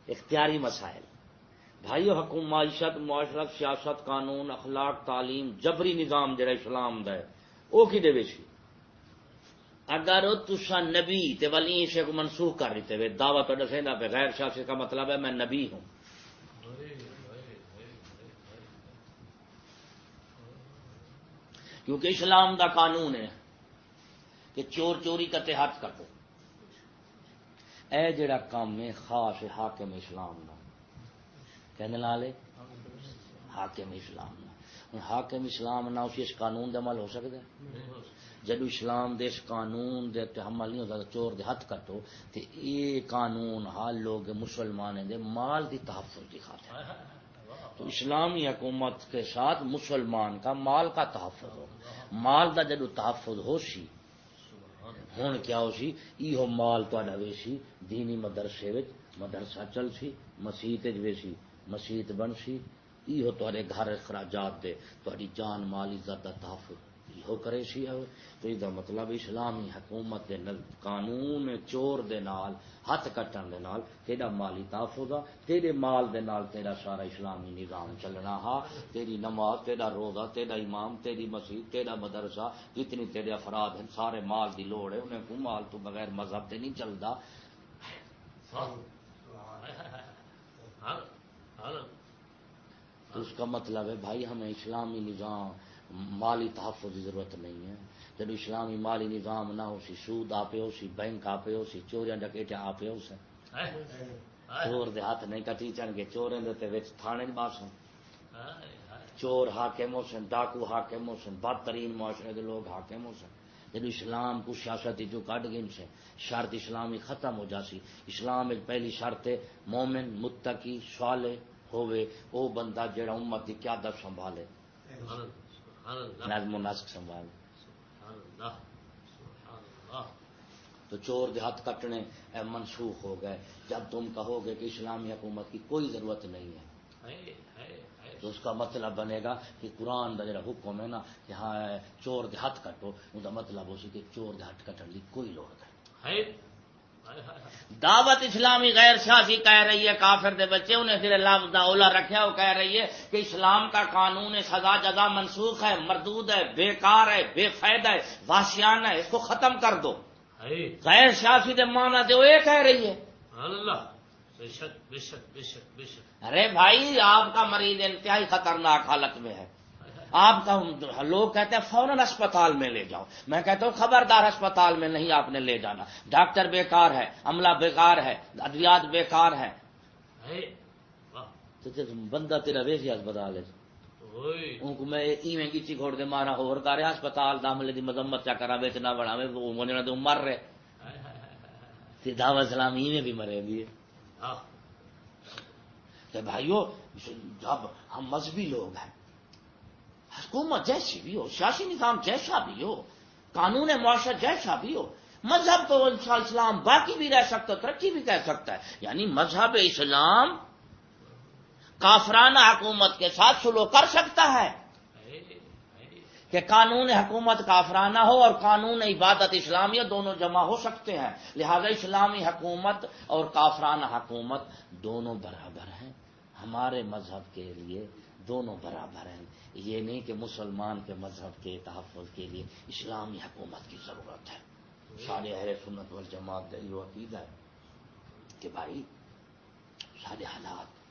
اختیاری مسائل۔ بھائی حکومت معیشت، معاشرت، سیاست، قانون، اخلاق، تعلیم، جبری نظام جڑا اسلام دا ہے وہ کی دے سی اگر تسا نبی تے ولی سے کو منسوخ کر دیتے ہوئے دعوت تو دسے پہ غیر سیاسی کا مطلب ہے میں نبی ہوں۔ کیونکہ اسلام دا قانون ہے۔ کہ چور چوری کرتے ہاتھ کٹو اے جڑا کام ہے خاص حاکم اسلام دا کہنے لالے حاکم اسلام نہ حاکم اسلام نہ اسی اس قانون دے عمل ہو سکتا ہے جدو اسلام دے اس قانون دے تے عمل نہیں ہوتا چور دے ہاتھ کٹو، تے یہ قانون حال لوگ مسلمان دے، مال دی تحفظ دی خاطر۔ تو اسلامی حکومت کے ساتھ مسلمان کا مال کا تحفظ ہو۔ مال دا جدو تحفظ ہو سی ہوں کیا ہو سی یہ مال تا ویسی دینی مدرسے مدرسہ چل سی مسیت ویسی مسیت بن سی ایو تے گھر اخراجات دے تاری جان مال عزت کا تحفظ یہ کرے سی تو یہ مطلب اسلامی حکومت دے قانون چور دے نال ہاتھ کٹن دے نال تیرا مالی تحفظ تیرے مال دے نال تیرا سارا اسلامی نظام چلنا ہا تیری نماز تیرا روزہ تیرا امام تیری مسجد تیرا مدرسہ جتنی تیرے افراد ہیں سارے مال دی لوڑ ہے انہیں کو مال تو بغیر مذہب دے نہیں چلتا اس کا مطلب ہے بھائی ہمیں اسلامی نظام مالی تحفظ کی ضرورت نہیں ہے۔ جب اسلامی مالی نظام نہ ہو سی سود آپ ہو سی بینک آپ ہو سی چوریاں ڈکیٹے آپ ہو سن چور دے ہاتھ نہیں کٹی چن کے چوریں دے تھانے باسن چور حاکم سن ڈاکو حاکم سن بدترین معاشرے کے لوگ حاکم ہو سن۔ جب اسلام کو سیاست جو کٹ گئی سے شرط اسلامی ختم ہو جاسی اسلام ایک پہلی شرط ہے مومن متقی صالح ہوئے او بندہ جڑا امت کی قیادت سنبھالے۔ نظم و نسق سنبھالے تو چور دے ہاتھ کٹنے منسوخ ہو گئے. جب تم کہو گے کہ اسلامی حکومت کی کوئی ضرورت نہیں ہے تو اس کا مطلب بنے گا کہ قرآن کا جڑا حکم ہے نا کہ ہاں چور دے ہاتھ کٹو ان کا مطلب ہو سی کہ چور دے ہاتھ کٹن کی کوئی لوڑ نہیں۔ دعوت اسلامی غیر سیاسی کہہ رہی ہے کافر دے بچے انہیں پھر لفظ اولا رکھا وہ کہہ رہی ہے کہ اسلام کا قانون سزا جزا منسوخ ہے مردود ہے بیکار ہے بے فائدہ ہے واشیان ہے اس کو ختم کر دو۔ غیر سیاسی دے مانا دے وہ یہ کہہ رہی ہے۔ ارے بھائی آپ کا مریض انتہائی خطرناک حالت میں ہے۔ آپ کا لوگ کہتے ہیں فوراً اسپتال میں لے جاؤ۔ میں کہتا ہوں خبردار اسپتال میں نہیں آپ نے لے جانا۔ ڈاکٹر بیکار ہے عملہ بیکار ہے ادویات بیکار ہے بندہ تیرا ویسی اسپتال ہے۔ ان کو میں ایویں کسی گھوڑ دے مارا ہو کر ہسپتال داملے دی مذمت چا کرا بیچ نہ بڑھا میں تو مر رہے۔ دعوت سلام ایویں بھی مرے بھی بھائیو جب ہم مذہبی لوگ ہیں حکومت جیسی بھی ہو، سیاسی نظام جیسا بھی ہو، قانون معاشرت جیسا بھی ہو، مذہب تو اسلام باقی بھی رہ سکتا ترقی بھی کہہ سکتا ہے۔ یعنی مذہب اسلام کافرانہ حکومت کے ساتھ سلو کر سکتا ہے۔ کہ قانون حکومت کافرانہ ہو اور قانون عبادت اسلامیہ دونوں جمع ہو سکتے ہیں۔ لہذا اسلامی حکومت اور کافرانہ حکومت دونوں برابر ہیں۔ ہمارے مذہب کے لیے دونوں برابر ہیں۔ یہ نہیں کہ مسلمان کے مذہب کے تحفظ کے لیے اسلامی حکومت کی ضرورت ہے۔ سارے اہل سنت وال جماعت یہ عقید ہے کہ بھائی سارے حالات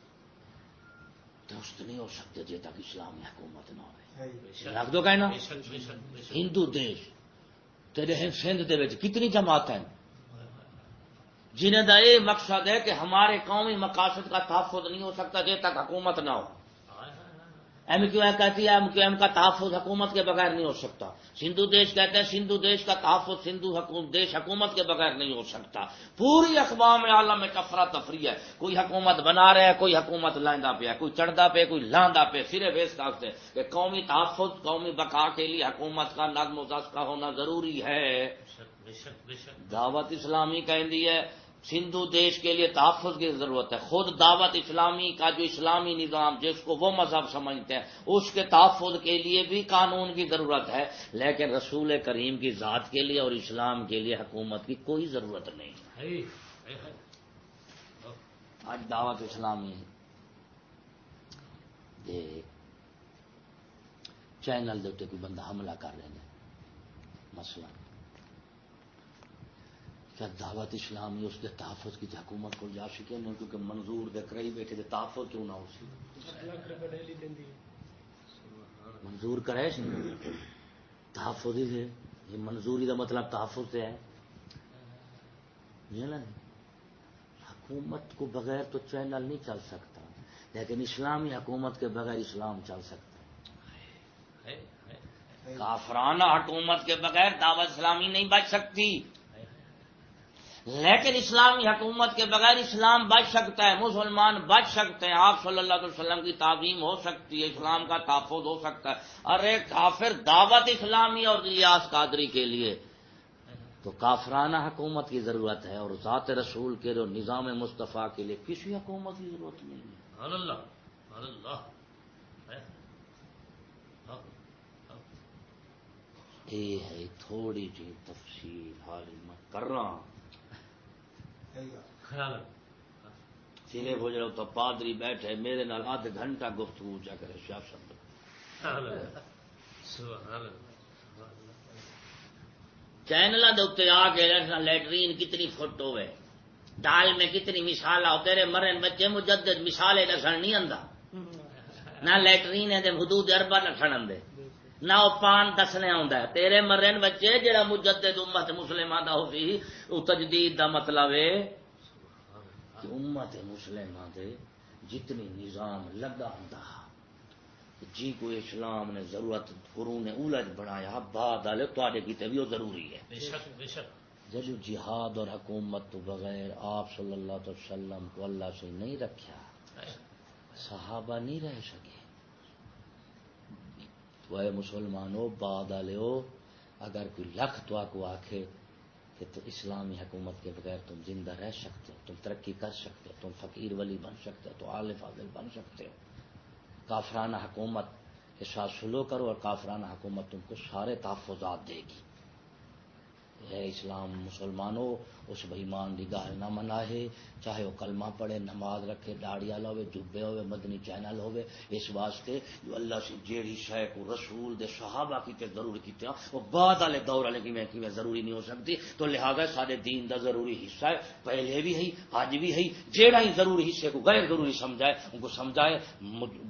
درست نہیں ہو سکتے جب تک اسلامی حکومت نہ ہو۔ رکھ دو کہنا ہندو دیش تیرے سندھ دے کتنی جماعت ہیں؟ جنہیں کا یہ مقصد ہے کہ ہمارے قومی مقاصد کا تحفظ نہیں ہو سکتا جب تک حکومت نہ ہو۔ ایم کیو ایم کہتی ہے ایم کیو ایم کا تحفظ حکومت کے بغیر نہیں ہو سکتا۔ سندھو دیش کہتے ہیں سندھو دیش کا تحفظ سندھو حکومت دیش حکومت کے بغیر نہیں ہو سکتا۔ پوری اقوام عالم میں کفرا تفریح ہے۔ کوئی حکومت بنا رہے ہے کوئی حکومت لائندہ پہ ہے کوئی چڑھدا پہ کوئی لاندہ پہ صرف اس طرح سے کہ قومی تحفظ قومی بقا کے لیے حکومت کا نظم و ضبط کا ہونا ضروری ہے۔ دعوت اسلامی کہندی ہے سندھو دیش کے لیے تحفظ کی ضرورت ہے۔ خود دعوت اسلامی کا جو اسلامی نظام جس کو وہ مذہب سمجھتے ہیں اس کے تحفظ کے لیے بھی قانون کی ضرورت ہے۔ لیکن رسول کریم کی ذات کے لیے اور اسلام کے لیے حکومت کی کوئی ضرورت نہیں۔ ہے ہے ہے۔ آج دعوت اسلامی دے چینل دے اتنے کوئی بندہ حملہ کر رہے ہیں۔ مسئلہ۔ کیا دعوت اسلامی اس کے تحفظ کی حکومت کو جا سکے نہیں کیونکہ منظور دے کرائی بیٹھے دے تحفظ کیوں نہ ہو سی منظور کرے سی تحفظ ہی سے یہ منظوری کا مطلب تحفظ سے ہے۔ حکومت کو بغیر تو چینل نہیں چل سکتا، لیکن اسلامی حکومت کے بغیر اسلام چل سکتا ہے۔ کافرانہ حکومت کے بغیر دعوت اسلامی نہیں بچ سکتی۔ لیکن اسلامی حکومت کے بغیر اسلام بچ سکتا ہے مسلمان بچ سکتے ہیں۔ آپ صلی اللہ علیہ وسلم کی تعظیم ہو سکتی ہے اسلام کا تحفظ ہو سکتا ہے۔ ارے کافر دعوت اسلامی اور ریاض قادری کے لیے۔ تو کافرانہ حکومت کی ضرورت ہے اور ذات رسول کے جو نظام مصطفیٰ کے لیے کسی حکومت کی ضرورت نہیں ہے۔ اللہ اللہ۔ حق حق یہ ہے تھوڑی سی تفصیل حال میں کر رہا ہوں۔ سینے ہو تو پادری بیٹھے، میرے نال آدھ گھنٹہ گفتگو چا کرے سیاست سبحان چینل دے آ کے لیٹرین کتنی فٹ ہوئے دال میں کتنی مثال ہو، تیرے مرن بچے مجدد مثالیں دسن نہیں آندا؟ نہ لیٹرین دے حدود اربا نسن آندے۔ نہ وہ پان دسنے آندا ہے۔ تیرے مرن بچے جڑا مجدد امت مسلمان دا ہو سی او تجدید دا مطلب ہے کہ امت مسلمان دے جتنی نظام لگا ہوندا جی کو اسلام نے ضرورت قرون اولج بنایا بعد والے تے کیتے بھی وہ ضروری ہے۔ بے شک بے شک۔ جب جہاد اور حکومت تو بغیر آپ صلی اللہ علیہ وسلم کو اللہ سے نہیں رکھا صحابہ نہیں رہ سکے۔ تو اے مسلمانوں بعد والے ہو، اگر کوئی لکھ تو کو آخے کہ تو اسلامی حکومت کے بغیر تم زندہ رہ سکتے ہو، تم ترقی کر سکتے ہو، تم فقیر ولی بن سکتے ہو تو عال فاضل بن سکتے ہو۔ کافرانہ حکومت کے ساتھ سلو کرو اور کافرانہ حکومت تم کو سارے تحفظات دے گی۔ ہے اسلام مسلمانوں اس بہیمان دی گاہ نہ مناہے چاہے وہ کلمہ پڑھے، نماز رکھے داڑی والا ہوئے جبے ہوئے مدنی چینل ہوئے اس واسطے جو اللہ سے جیڑی شے کو رسول دے صحابہ کی تے ضرور کیتے ہیں، وہ بعد والے دور والے کی میں کی میں ضروری نہیں ہو سکتی، تو لہذا سارے دین دا ضروری حصہ ہے، پہلے بھی ہے، آج بھی ہے، جیڑا ہی ضروری حصے کو غیر ضروری سمجھائے، ان کو سمجھائے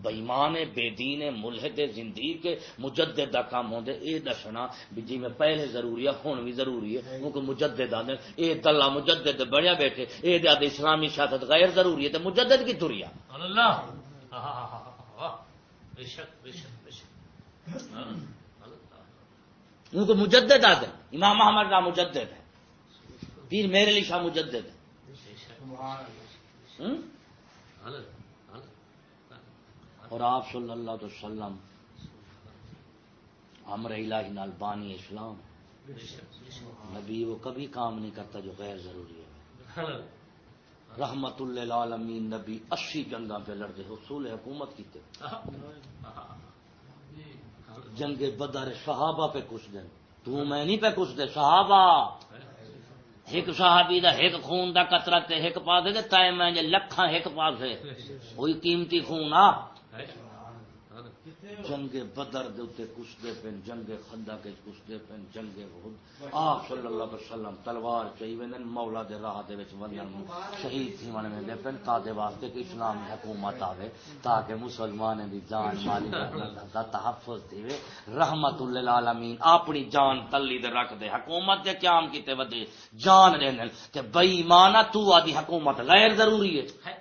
بےمان بے دین ملحد زندگی کے مجدد دا کام ہوندے، اے دسنا بھی جی میں پہلے ضروری ہے، ہون بھی ضروری ہے، ان کو مجدد آدھے اے دا دلہ مجدد بڑھیا بیٹھے اے دے اسلامی سیاست غیر ضروری ہے تو مجدد کی سبحان اللہ۔ بے شک بے شک بے شک۔ سبحان اللہ ان کو مجدد آتے امام محمد کا مجدد ہے۔ پیر میرے لیے شاہ مجدد ہے۔ اللہ اللہ اور آپ صلی اللہ علیہ وسلم امر الہی نال بانی اسلام۔ نبی وہ کبھی کام نہیں کرتا جو غیر ضروری ہے۔ رحمت اللہ عالمین نبی اسی جنگا پہ لڑتے حصول حکومت کی جنگ بدر صحابہ پہ کچھ دن۔ تو میں نہیں پہ کچھ دے صحابہ۔ ایک صحابی دا ایک خون دا قطرہ تے ایک پاس دے تے میں جے لکھاں ایک پاس ہے وہی قیمتی خون آ۔ جنگ بدر دے اتنے پن جنگ خندہ کے کشتے پن جنگ احد۔ آپ صلی اللہ علیہ وسلم تلوار چاہیے وینن مولا دے راہ دے وچ ونن شہید تھی من میں دے پن تا دے واسطے کہ اسلام حکومت آوے تاکہ مسلمانوں دی جان مالی دا تحفظ دیوے رحمت للعالمین، اپنی جان تلی دے رکھ دے۔ حکومت دے قیام کیتے ودے۔ جان دے کہ بے ایمانہ تو آدی حکومت غیر ضروری ہے۔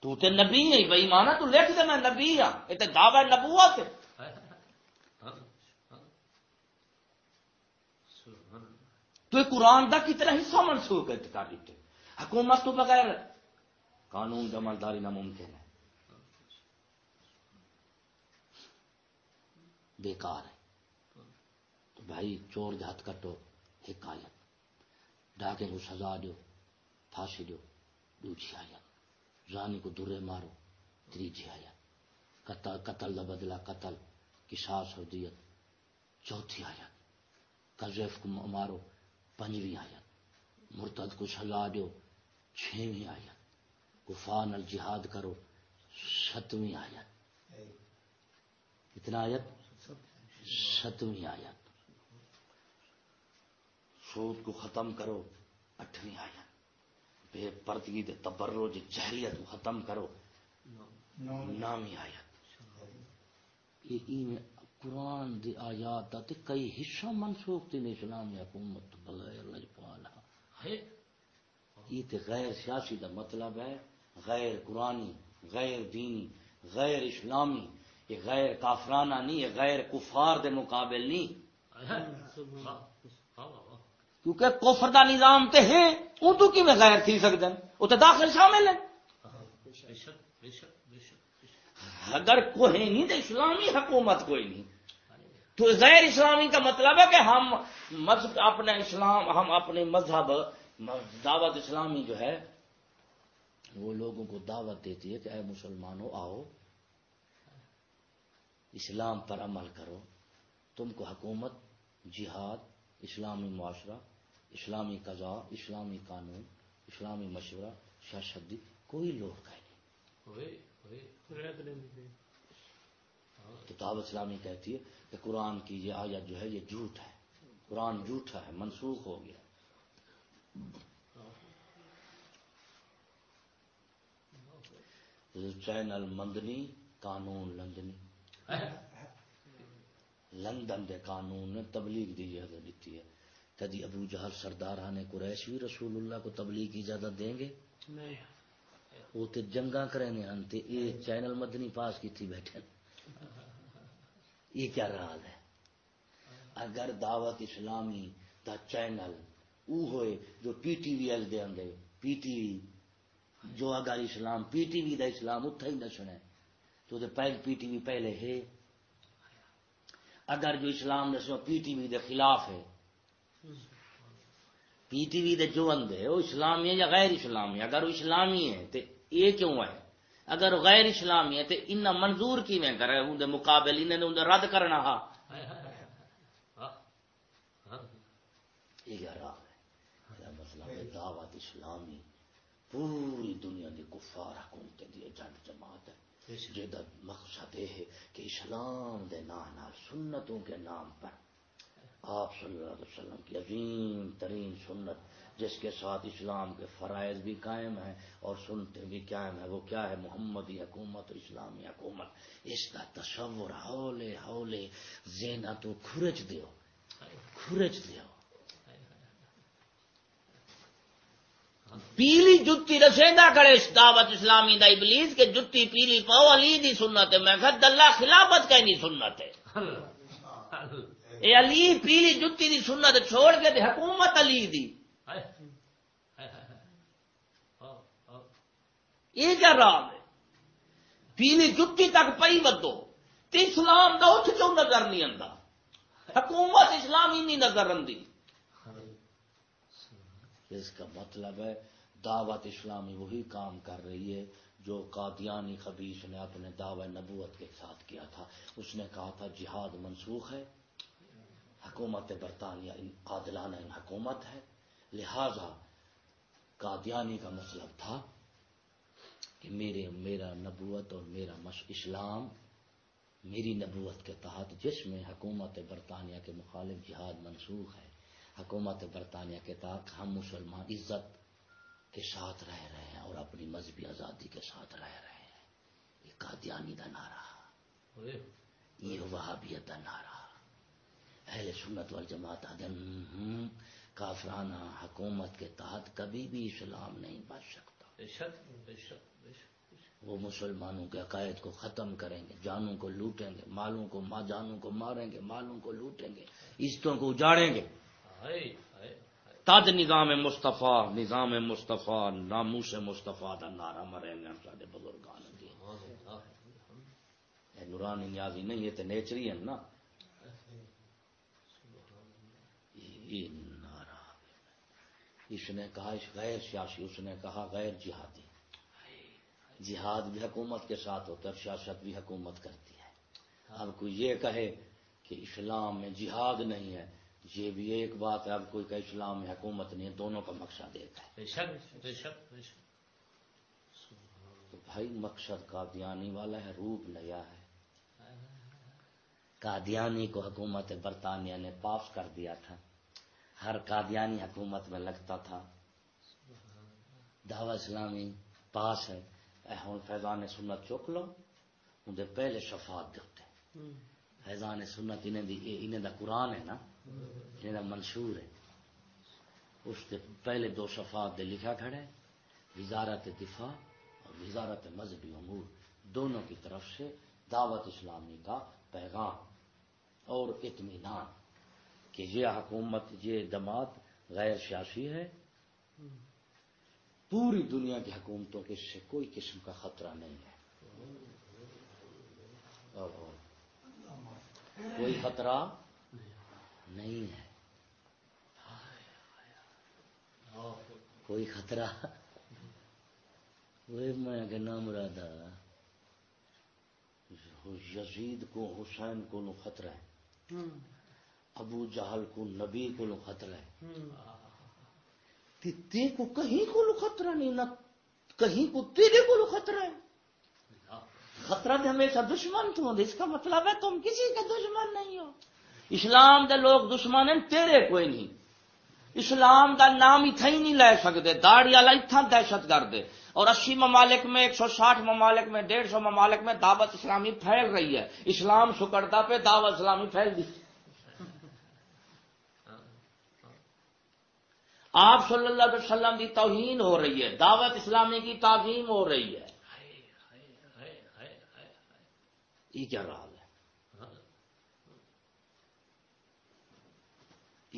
تو تے نبی ہے بھائی، مانا تو لکھ دے میں نبی ہاں۔ یہ تے دعوی نبوت ہے۔ تو قرآن دا کتنا حصہ منسوخ ہے اتکار دیتے حکومت تو بغیر قانون جمالداری ناممکن ہے۔ بیکار ہے۔ تو بھائی، چور دے ہاتھ کٹو حکایت۔ ڈاکے کو سزا دو پھانسی دو دوسری آیت رانی کو درے مارو تیجی آیت قتل قتل دا بدلہ، قتل کساس اور دیت۔ چوتھی آیت قذف کو مارو، پنجویں آیت مرتد کو سزا دو چھویں آیت کفان الجہاد کرو، ستویں آیت کتنا آیت ستویں آیت سود کو ختم کرو، اٹھویں آیت بے پردگی دے تبرج جہریت ختم کرو۔ نامی آیت یہ قرآن دی آیات دا تے کئی حصہ منسوخ تھی اسلامی حکومت بغیر لجپالا ہے۔ یہ تے غیر سیاسی دا مطلب ہے۔ غیر قرآنی، غیر دینی، غیر اسلامی، یہ غیر کافرانہ نہیں، یہ غیر کفار دے مقابل نہیں۔ کیونکہ کفر دا نظام تے ہے اون تو کی میں غیر تھی سکدن۔ او تے داخل شامل ہے اگر کوئی نہیں تو اسلامی حکومت کوئی نہیں۔ تو غیر اسلامی کا مطلب ہے کہ ہم مذہب اپنے اسلام، ہم اپنے مذہب، دعوت اسلامی جو ہے، وہ لوگوں کو دعوت دیتی ہے کہ اے مسلمانوں آؤ، اسلام پر عمل کرو۔ تم کو حکومت، جہاد اسلامی معاشرہ اسلامی قضاء اسلامی قانون اسلامی مشورہ شاشدی کوئی لوگ کا نہیں۔ تو دعوت اسلامی کہتی ہے کہ قرآن کی یہ آیت جو ہے یہ جھوٹ ہے۔ قرآن جھوٹا ہے منسوخ ہو گیا۔ چینل مندنی قانون لندنی۔ <laughs> لندن دے قانون نے تبلیغ دی اجازت دیتی ہے۔ کدی ابو جہل سردار نے قریش بھی رسول اللہ کو تبلیغ کی اجازت دیں گے؟ وہ تے جنگاں کرنے ہن تے یہ چینل مدنی پاس کی تھی بیٹھے۔ یہ کیا رال ہے؟ اگر دعوت اسلامی دا چینل او ہوئے جو پی ٹی وی ایل دے اندے پی ٹی وی جو اگر اسلام پی ٹی وی دا اسلام اتھا ہی نہ سنے تو دے پہل پی ٹی وی پہلے ہے۔ اگر جو اسلام دسو پی ٹی وی دے خلاف ہے۔ پی ٹی وی دے جو اندے وہ اسلامی ہے یا غیر اسلامی ہے اگر وہ اسلامی ہے تو یہ کیوں ہے اگر وہ غیر اسلامی ہے تو ان منظور کی میں کرے ان دے مقابل انہیں ان دے رد کرنا ہا۔ یہ ہے؟ مسئلہ مطلب دعوت اسلامی پوری دنیا دی کفار حکومت دی جماعت ہے جہاں مقصد یہ ہے کہ اسلام دے نام سنتوں کے نام پر آپ صلی اللہ علیہ وسلم کی عظیم ترین سنت جس کے ساتھ اسلام کے فرائض بھی قائم ہیں اور سنتے بھی قائم ہیں، وہ کیا ہے؟ محمدی حکومت، اسلامی حکومت۔ اس کا تصور ہولے ہولے زینا تو کھرچ دیو کھرچ دیو۔ پیلی جتی کرے اس دعوت اسلامی دا ابلیس کے جتی پیلی پاؤ علی دی سنت ہے۔ میں خد اللہ خلافت کہیں نہیں سنت ہے۔ اے علی پیلی جتی دی سنت چھوڑ کے تے حکومت علی دی۔ یہ کیا راہ ہے؟ پیلی جتی تک پئی بدو تے اسلام دا اٹھ کیوں نظر نہیں آتا حکومت اسلامی نہیں نظر آتی اس کا مطلب ہے دعوت اسلامی وہی کام کر رہی ہے جو قادیانی خبیص نے اپنے دعوی نبوت کے ساتھ کیا تھا۔ اس نے کہا تھا، جہاد منسوخ ہے، حکومت برطانیہ ان قادلانہ ان حکومت ہے۔ لہذا قادیانی کا مطلب تھا کہ میرے میرا نبوت اور میرا مش اسلام میری نبوت کے تحت جس میں حکومت برطانیہ کے مخالف جہاد منسوخ ہے حکومت برطانیہ کے تحت ہم مسلمان عزت کے ساتھ رہ رہے ہیں اور اپنی مذہبی آزادی کے ساتھ رہ رہے ہیں۔ یہ قادیانی دا نعرہ۔ یہ وہابیت دا نعرہ۔ اہل سنت والجماعت آدم کافرانہ حکومت کے تحت کبھی بھی اسلام نہیں بچ سکتا۔ بے شک بے شک بے شک۔ وہ مسلمانوں کے عقائد کو ختم کریں گے جانوں کو لوٹیں گے مالوں کو ماں جانوں کو ماریں گے مالوں کو لوٹیں گے عزتوں کو اجاڑیں گے۔ تد نظام مصطفیٰ نظام مصطفیٰ، ناموس مصطفیٰ دا نعرہ مرے گا سارے بزرگان دی۔ نورانی نیازی نہیں، یہ تو نیچری ہے نا۔ یہ نعرہ۔ اس نے کہا، اس غیر سیاسی، اس نے کہا غیر جہادی۔ جہاد بھی حکومت کے ساتھ ہوتا ہے سیاست بھی حکومت کرتی ہے۔ اب کوئی یہ کہے کہ اسلام میں جہاد نہیں ہے یہ بھی ایک بات ہے اب کوئی کہ اسلام میں حکومت نہیں ہے دونوں کا مقصد ایک ہے۔ بے شک بے شک بے شک۔ تو بھائی مقصد قادیانی والا ہے روپ نیا ہے۔ قادیانی کو حکومت برطانیہ نے پاس کر دیا تھا۔ ہر قادیانی حکومت میں لگتا تھا۔ دعوی اسلامی پاس ہے۔ اے ہوں فیضان سنت چک لو اندر پہلے شفاعت دیتے فیضان سنت انہیں دی انہیں دا قرآن ہے نا۔ انہیں دا منشور ہے، اس کے پہلے دو شفاعت دے لکھا کھڑے وزارت دفاع اور وزارت مذہبی امور، دونوں کی طرف سے دعوت اسلامی کا پیغام اور اطمینان کہ یہ حکومت، یہ جماعت غیر سیاسی ہے۔ پوری دنیا کی حکومتوں کے اس سے کوئی قسم کا خطرہ نہیں ہے۔ اور۔ کوئی خطرہ نہیں ہے۔ کوئی خطرہ؟ وہ میں کہ نام مرادہ یزید کو حسین کو نو خطرہ ہے۔ ابو جہل کو نبی کو نو خطرہ ہے۔ تے کو کہیں کو نو خطرہ نہیں نہ کہیں کو تیرے کو نو خطرہ ہے۔ خطرہ تو ہمیشہ دشمن تو اس کا مطلب ہے تم کسی کے دشمن نہیں ہو۔ اسلام دے لوگ دشمن ہیں، تیرے کوئی نہیں۔ اسلام دا نام اتھا ہی نہیں لے سکتے داڑی والا اتھا دہشت گرد اور اسی ممالک میں، ایک سو ساٹھ ممالک میں، ڈیڑھ سو ممالک میں دعوت اسلامی پھیل رہی ہے۔ اسلام سکڑتا پہ دعوت اسلامی پھیل دی۔ آپ صلی اللہ علیہ وسلم کی توہین ہو رہی ہے، دعوت اسلامی کی تعظیم ہو رہی ہے۔ یہ کیا حال ہے ہاں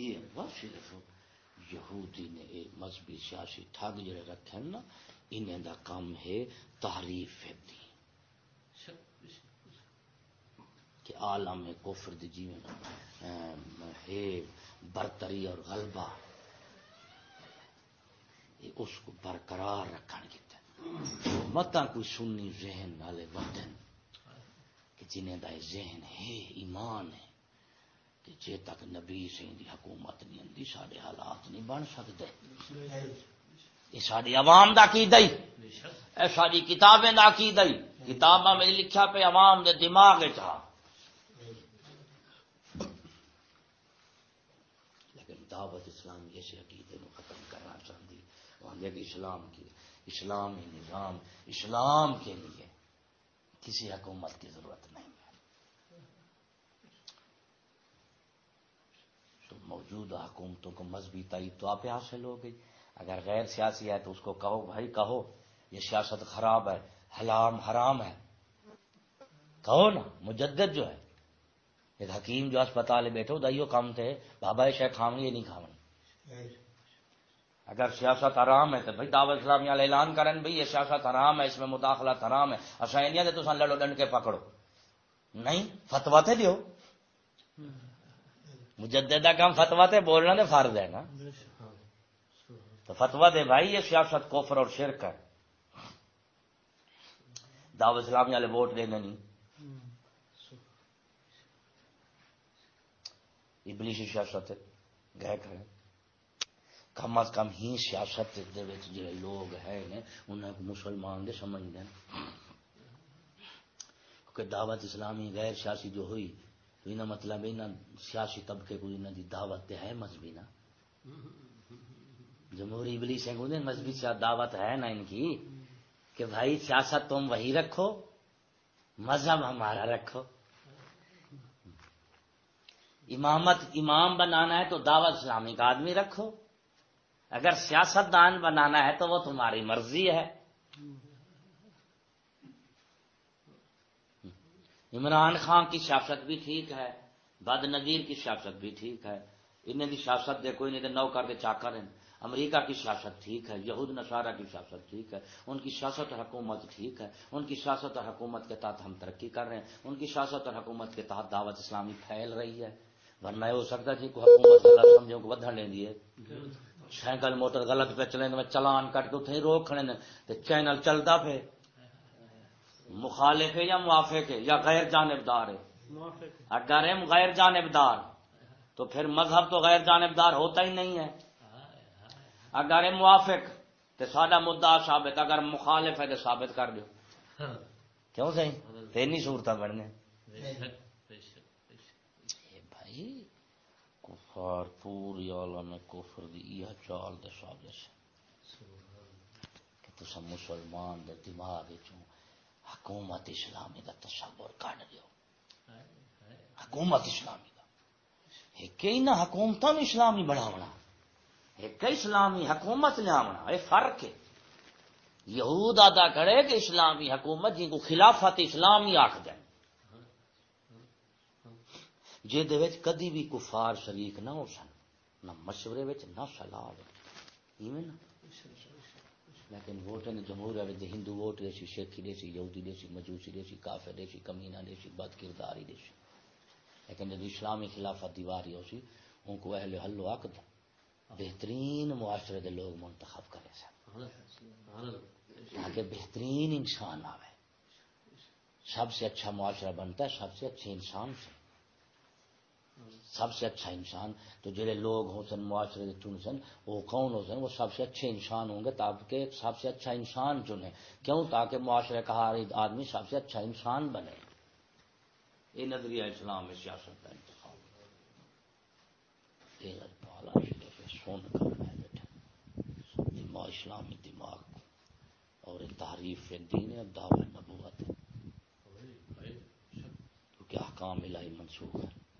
یہ بس صرف یہودی نے مذہبی سیاسی ٹھگ جڑے رکھے نا، انہیں دا کام ہے تحریف دی۔ کہ عالم کفر دی جیون ہے برتری اور غلبہ۔ اس کو برقرار رکھن کی متا کوئی سنی ذہن والے وطن کہ جنہیں دا ذہن ہے، ایمان ہے۔ کہ جے تک نبی سے دی حکومت نہیں اندی سارے حالات نہیں بن سکتے یہ ساری عوام دا کی دئی اے ساری کتابیں دا کی دئی کتاباں میں لکھا پہ عوام دے دماغ چاہ لیکن دعوت اسلام ایسے عقیدے کو ختم کرنا چاہتی وہاں کہ اسلام کی اسلامی نظام، اسلام کے لیے کسی حکومت کی ضرورت نہیں ہے تو موجودہ حکومتوں کو مذہبی تعید تو آپ حاصل ہو گئی اگر غیر سیاسی ہے تو اس کو کہو، بھائی کہو، یہ سیاست خراب ہے حلام حرام ہے۔ کہو نا، مجدد جو ہے۔ ایک حکیم جو اسپتال بیٹھو دائیو کام تھے۔ بابا شیخ کھاؤں یہ نہیں کھاؤں اگر سیاست حرام ہے تو بھائی دعوت اسلامی والے اعلان کریں بھائی، یہ سیاست حرام ہے، اس میں مداخلت حرام ہے۔ اصا انڈیا دے تو لڑو ڈنڈ کے پکڑو۔ نہیں فتوا تے دیو۔ مجددہ کام فتوا تے بولنا تے فرض ہے نا۔ تو فتوا دے بھائی یہ سیاست کوفر اور شرک ہے۔ دعوت اسلامی والے ووٹ دینے نہیں۔ ابلیسی سیاست گئے کھڑے کم از کم ہی سیاست دے وچ جڑے لوگ ہیں کو مسلمان دے سمجھ دین کیونکہ دعوت اسلامی غیر سیاسی جو ہوئی تو مطلب انہاں سیاسی طبقے کو انہاں دی دعوت تے ہے مذہبی نا۔ جمہوری ابلیس ہیں کو مذہبی دعوت ہے نا ان کی کہ بھائی سیاست تم وہی رکھو، مذہب ہمارا رکھو۔ امامت، امام بنانا ہے تو دعوت اسلامی کا آدمی رکھو۔ اگر سیاست دان بنانا ہے تو وہ تمہاری مرضی ہے۔ عمران خان کی سیاست بھی ٹھیک ہے بد نظیر کی سیاست بھی ٹھیک ہے۔ انہیں دی سیاست دیکھو انہیں دے، نو کر کے چاکر ہیں امریکہ کی سیاست ٹھیک ہے، یہود نصارہ کی سیاست ٹھیک ہے۔ ان کی سیاست اور حکومت ٹھیک ہے۔ ان کی سیاست اور حکومت کے تحت ہم ترقی کر رہے ہیں۔ ان کی سیاست اور حکومت کے تحت دعوت اسلامی پھیل رہی ہے۔ ورنہ ہو سکتا جی کو حکومت اللہ سمجھو کو بدھن لیں دیے سائیکل موٹر غلط پہ چلیں میں چلان کٹ کے اتنے روک کھڑے نے چینل چلتا پہ مخالف ہے یا موافق ہے یا غیر جانبدار ہے؟ اگر ہم غیر جانبدار۔ تو پھر مذہب تو غیر جانبدار ہوتا ہی نہیں ہے۔ اگر ہم موافق تو سارا مدعا ثابت اگر مخالف ہے تو ثابت کر دو کیوں صحیح؟ تین صورت بڑھنے۔ بھائی کفار پوری عالم کفر دی یہ چال دے سازش کہ تسا مسلمان دے دماغ چوں حکومت اسلامی دا تصور کر دیو۔ حکومت اسلامی دا۔ ایک ہی نہ حکومتاں اسلامی بناونا ایک اسلامی حکومت لیاونا یہ فرق ہے۔ یہود ادا کرے کہ اسلامی حکومت جن کو خلافت اسلامی آخ دیں وچ کدی بھی کفار شریک نہ ہو سن نہ مشورے نہ صلاح وچ۔ ایویں نا لیکن ووٹیں جمہوریہ وچ ہندو ووٹ، دے سی شیخی، دے سی یہودی، دے سی مجوسی، دے سی کافر، دے سی کمینہ، دے سی بد کرداری، دے سی۔ لیکن جب اسلامی خلافت دیواری ہو سی ان کو اہل حل و عقد، بہترین معاشرے دے لوگ منتخب کرے سن۔ تاکہ بہترین انسان آوے۔ سب سے اچھا معاشرہ بنتا ہے، سب سے اچھے انسان سے۔ سب سے اچھا انسان، تو جڑے لوگ ہو سن، معاشرے کے چن سن، وہ کون ہو سن؟ وہ سب سے اچھے انسان ہوں گے، تاکہ سب سے اچھا انسان چنے کیوں؟ تاکہ معاشرے کا ہر آدمی سب سے اچھا انسان بنے۔ یہ نظریہ اسلام میں سیاست کا انتخاب۔ یہ سن کر دماغ اسلامی دماغ کو اور تعریف دین ہے دعوی نبوت ہے۔ کیونکہ احکام الہی منسوخ ہے؟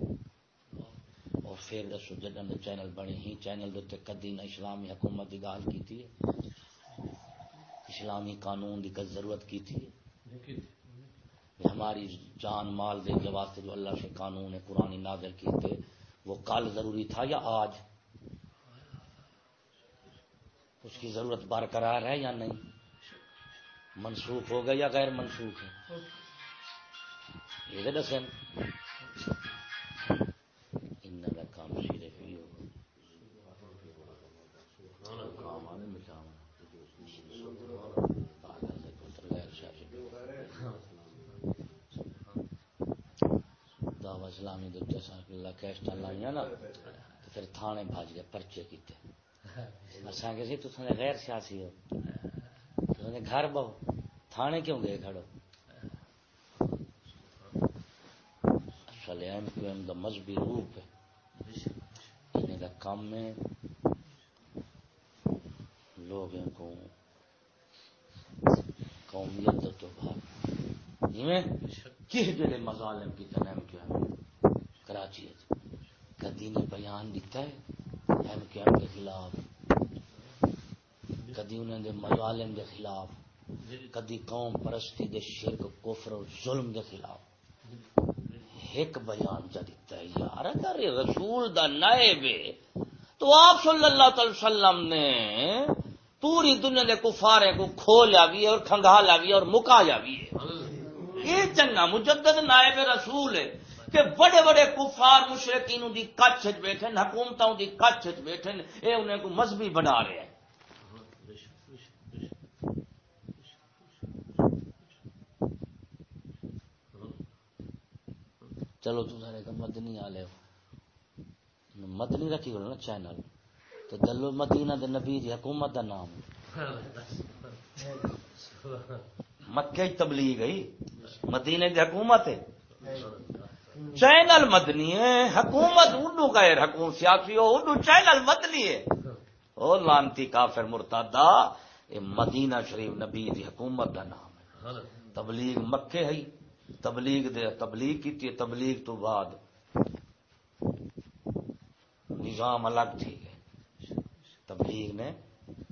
اور پھر دسو جدن چینل بنے ہی، چینل دے کدی نہ اسلامی حکومت کی گال کی اسلامی قانون کی ضرورت کی تھی ہماری جان مال دے کے واسطے جو اللہ سے قانون قرآن نازل کیتے، وہ کل ضروری تھا یا آج؟ اس کی ضرورت برقرار ہے یا نہیں؟ منسوخ ہو گیا یا غیر منسوخ ہے یہ دسیں۔ اسلامی اللہ کیسٹ لائیا نا، تو پھر تھانے بھاج گئے، پرچے کیتے۔ اساں کہ جی، تو تھنے غیر سیاسی ہو۔ تو گھر بہو، تھانے کیوں گئے کھڑو؟ اصل ایم کیو ایم دا مذہبی روپ ہے۔ انہیں کا کام میں لوگوں کو قومیت تو بھاگ جی کس جڑے مظالم کی تنم کیا؟ کراچی کدی نے بیان دیتا ہے ایم کے ایم کے خلاف۔ کدی انہوں نے مظالم کے خلاف کدی قوم پرستی دے شرک، کفر اور ظلم کے خلاف۔ ایک بیان جا دیتا ہے، یار اگر رسول دا نائب تو آپ صلی اللہ علیہ وسلم نے پوری دنیا دے کفارے کو کھولیا بھی ہے اور کھنگا بھی ہے اور مکایا بھی ہے۔ یہ چنگا مجدد نائب رسول ہے۔ کہ بڑے بڑے کفار مشرقین دی کچھ بیٹھے حکومتوں دی کچھ بیٹھے اے انہیں کو مذہبی بنا رہے ہیں۔ چلو تو سارے کا مدنی آلے مدنی رکھی گلو نا چینل تو دلو مدینہ دے نبی دی حکومت دا نام۔ مکہ تبلیغ گئی مدینے دی حکومت ہے۔ چینل مدنی ہے، حکومت اردو غیر حکومت سیاسی ہو اردو چینل مدنی ہے۔ او لانتی کافر مرتادہ یہ مدینہ شریف نبی دی حکومت دا نام ہے۔ تبلیغ مکے ہے۔ تبلیغ دے، تبلیغ کی تھی تبلیغ تو بعد نظام الگ تھی گئے۔ تبلیغ نے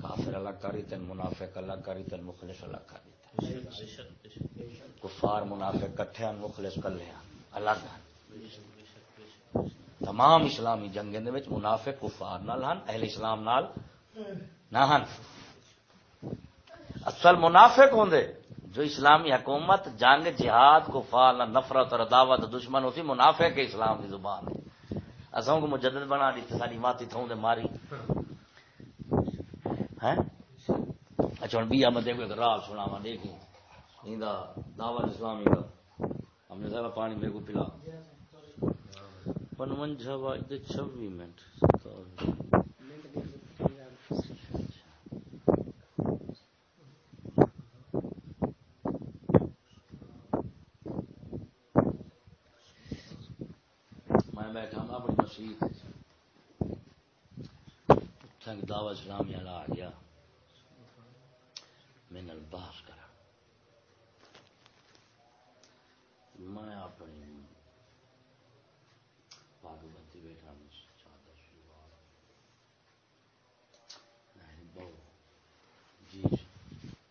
کافر الگ کری تن منافق الگ کری تن مخلص الگ کری تن کفار منافق کٹھے مخلص کر لیا الگ ہیں۔ تمام اسلامی جنگیں دے وچ منافق کفار نال ہن، اہل اسلام نال نہ ہن۔ اصل منافق ہوندے جو اسلامی حکومت، جنگ، جہاد، کفار نہ نفرت اور عداوت، دشمن ہوتی منافق ہے اسلام کی زبان ہے۔ اساں کو مجدد بنا دی ساری ماتی تھوں دے ماری۔ ہیں؟ اچھا ہن بیا میں دیکھو، ایک راہ سناواں دیکھیں ایندا دعوت اسلامی کا ہم نے ذرا پانی میرے کو پلا۔ پنونجا واج چھوی منٹ۔ میں بیٹھا ہوں، اپنی مسیح دعوت اسلامی والا آ گیا۔ میں نال بحث کرا میں اپنی پاگ بتی بیٹھا ہوں چادر شلوار نہیں بہو جی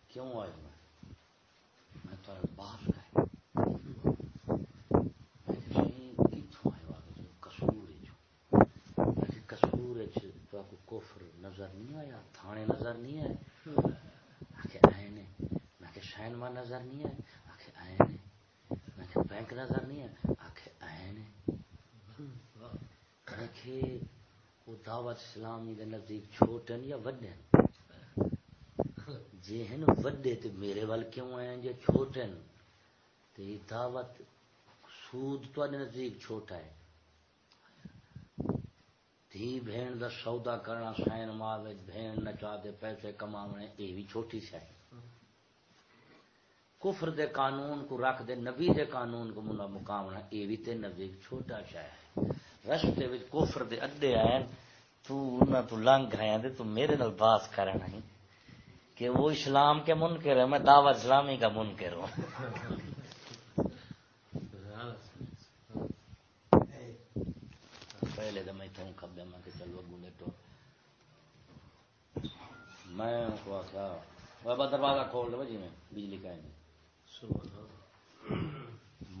کیوں آیا میں میں تو بحث کر میں کہ کتوں آیا ہوا کسور میں کسور تو کفر نظر نہیں آیا تھانے نظر نہیں آئے آخر آئے نے میں کہ شائنما نظر نہیں آئے آخر آئے نے میں کہ بینک نظر نہیں آئے آخر آئے نے میں کہ وہ دعوت اسلامی دے نزدیک چھوٹے یا وڈے جی ہیں وڈے تو میرے وال کیوں آئے ہیں جی چھوٹے تو یہ دعوت سود تو نزدیک چھوٹا ہے۔ دھی بھین دا سودا کرنا سائن ماں بھین نچا دے پیسے کماونے یہ بھی چھوٹی شے کفر دے قانون کو، رکھ دے نبی دے قانون کو منا مقامنا یہ بھی تے نبی چھوٹا شے ہے۔ رشتے وچ کفر دے اڈے آئے تو تو لنگ آیا دے تو میرے نال باس کرنا نہیں کہ وہ اسلام کے منکر ہے میں دعوت اسلامی کا منکر ہوں۔ پہلے تو میں تھوں کھبے میں کہ چلو اگو لیٹو میں ان کو آخیا بابا دروازہ کھول دو جی میں بجلی کا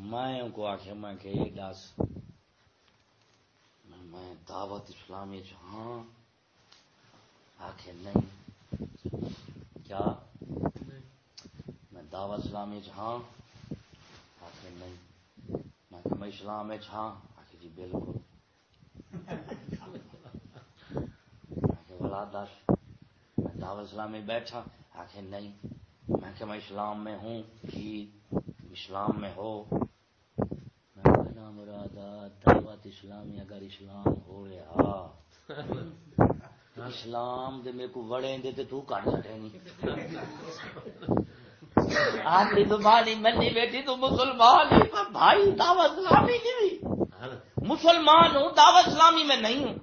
میں ان کو آخیا میں کہ یہ دس۔ میں دعوت اسلامی ہاں آخر نہیں کیا؟ میں دعوت اسلامی ہاں آخر نہیں۔ میں کہ میں اسلام ہاں آخر جی بالکل۔ بلا دس میں دعوت اسلام میں بیٹھا۔ آخر نہیں۔ میں کہ میں اسلام میں ہوں کہ اسلام میں ہو۔ میں کہنا مرادا دعوت اسلامی اگر اسلام ہو رہا اسلام دے میرے کو وڑے دے تے تو کٹ سٹے نہیں۔ آخری تو مانی منی بیٹھی تو مسلمان ہی، پر بھائی دعوت اسلامی کی بھی مسلمان ہوں، دعوت اسلامی میں نہیں ہوں۔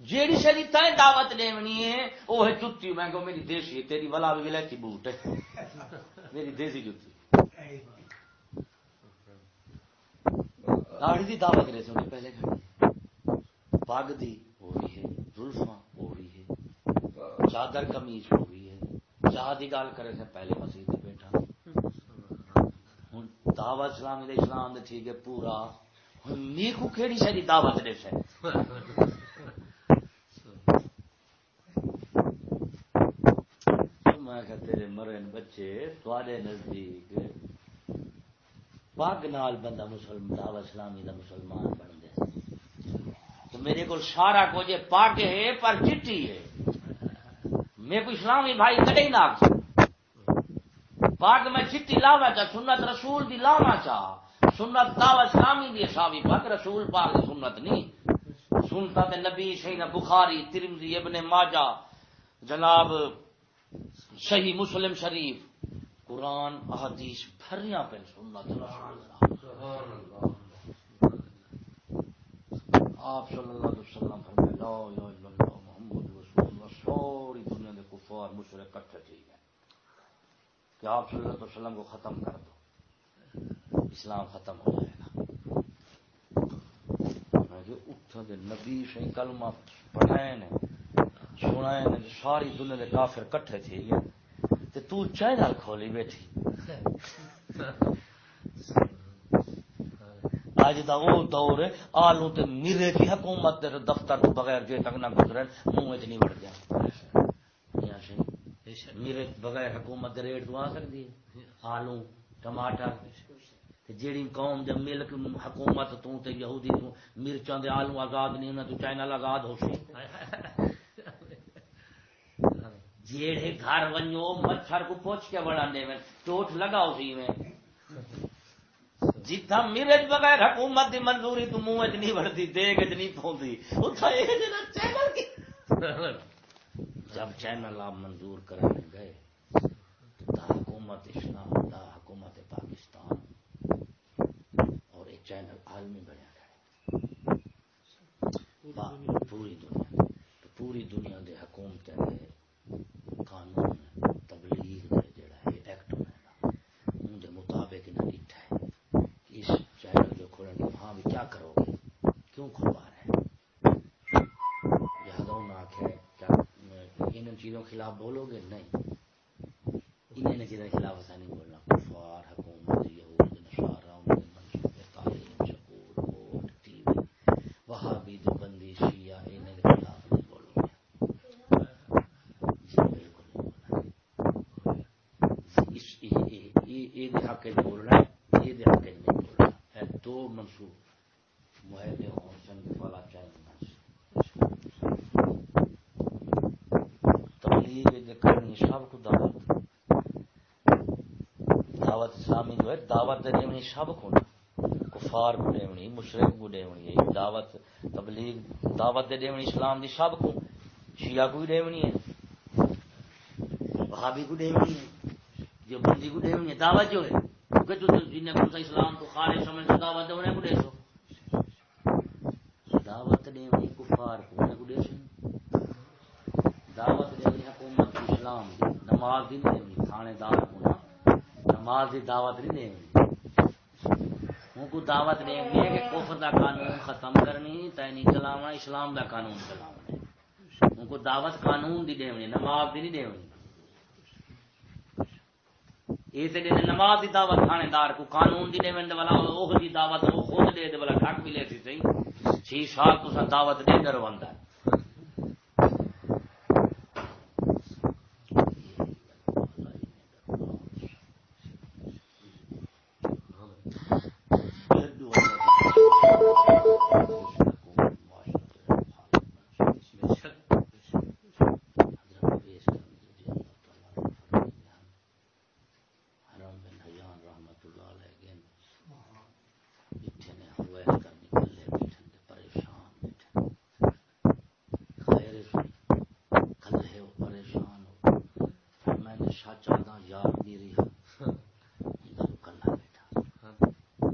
جیڑی شری تائیں دعوت دینی ہے وہ ہے جتی میں کہوں میری دیسی تیری ولا بھی ولائتی بوٹ ہے۔ میری دیسی جتی۔ داڑھی دی دعوت رہے سنی پہلے کھڑی پاگ دی ہو رہی ہے، زلفاں ہو رہی ہے، چادر قمیض ہو رہی ہے۔ چاہ دی گال کرے سے پہلے مسیح تے بیٹھا۔ ہوں دعوت اسلامی دے، اسلام دے ٹھیک ہے، پورا۔ ہوں نیکو کھیڑی شری دعوت دے سے؟ میں کہ تیرے مرن بچے تھوڑے نزدیک پگ نال بندہ مسلم دعوت اسلامی دا مسلمان بن دے تو میرے کو سارا کو جے پگ ہے، پر چٹی ہے۔ میرے کو اسلامی بھائی کدے نہ پگ میں چٹی لاوا چاہ سنت رسول دی لاوا چاہ سنت دعوت اسلامی دی اسامی پگ رسول پاک دی سنت نہیں سنتا تے نبی شہید بخاری ترمزی ابن ماجہ، جناب صحیح مسلم شریف۔ قرآن، احادیث بھریاں پہ سنت آپ صلی اللہ علیہ وسلم فرمائے لا الہ الا اللہ محمد رسول اللہ، ساری دنیا دے کفار مشرک کٹھے ٹھیک ہے کہ آپ صلی اللہ علیہ وسلم کو ختم کر دو، اسلام ختم ہو جائے گا۔ میں کہ اٹھا دے نبی سے کلمہ پڑھائے نے، سنائے نے، ساری دنیا دے کافر کٹھے تھے گئے۔ تے تو چینل کھولی بیٹھی۔ اج دا او دور ہے آلو تے میرے کی حکومت دے دفتر تو بغیر جے تک نہ گزرن، منہ وچ نہیں وڑ گیا میرے بغیر حکومت دے ریٹ تو آ سکدی ہے۔ آلو ٹماٹر، تے جیڑی قوم دے ملک حکومت تو تے یہودی تو، مرچاں دے آلو آزاد نہیں ہونا تو چینل آزاد ہو سی۔ جیڑے گھر ونجو، مچھر کو پوچھ کے بڑھانے میں، چوٹ لگاؤ سی میں۔ جتھا میرج بغیر حکومت دی منظوری تو منہ وچ نہیں بڑھتی، دیگ وچ نہیں پوندی اوتھا اے جڑا چینل کی۔ جب چینل آپ منظور کرنے گئے، دا حکومت اسلام، دا حکومت پاکستان۔ اور یہ چینل عالمی بنیا گئے پوری دنیا پوری دنیا دے حکومتیں دے قانون تبلیغ دے جڑا ہے ایکٹ بنے ان دے مطابق انہیں ڈٹھا ہے اس چینل جو کھولنے کے وہاں بھی کیا کرو گے؟ کیوں کھلوا رہے ہیں؟ لہذا انہوں نے کیا ان چیزوں کے خلاف بولو گے؟ نہیں۔ ان چیزوں کے خلاف ایسا نہیں بولنا۔ کفار حکومت یہود نصارہ ان تعلیم سکول ووٹ ٹی وی۔ وہابی دیوبندی شیعہ ان کے خلاف نہیں بولو گے۔ جی بالکل نہیں بولنا۔ یہ- یہ- یہ- یہ دے حق وچ بولنا ہے، یہ دے حق وچ نہیں بولنا ہے دو منصوب۔ معاہدے ہون سن والا چینل نہ سی تبلیغ جو کرنی سب کو دعوت دعوت اسلامی جو ہے دعوت دینی سب کو کفار کو دیونی مشرق کو دیونی ہے دعوت تبلیغ دعوت دے دیونی اسلام دی سب کو شیعہ کو دیونی ہے وہابی کو دیونی ہے جو بندی کو دیونی ہے دعوت جو ہے کہ تو جن کو اسلام کو خارج سمجھ دعوت دیونے کو دے سو دعوت دیونی کفار کو انہیں کو دے سو دعوت دینی حکومت اسلام دی نماز دی نہیں دینی تھانے دار کو نا نماز دی دعوت نہیں دینی ان کو دعوت دینی ہے کہ کفر دا قانون ختم کرنی، تینی چلاونا، اسلام دا قانون چلاونا۔ ان کو دعوت قانون دی دینی نماز دی نہیں دینی یہ تے دینے نماز دی دعوت تھانے دار کو قانون دی دینی والا اوہ دی دعوت، وہ خود دے دے، والا ٹھک بھی لے سی صحیح۔ چھ سال تو سا دعوت دے در بندہ ہے یاد نہیں رہا کلا بیٹھا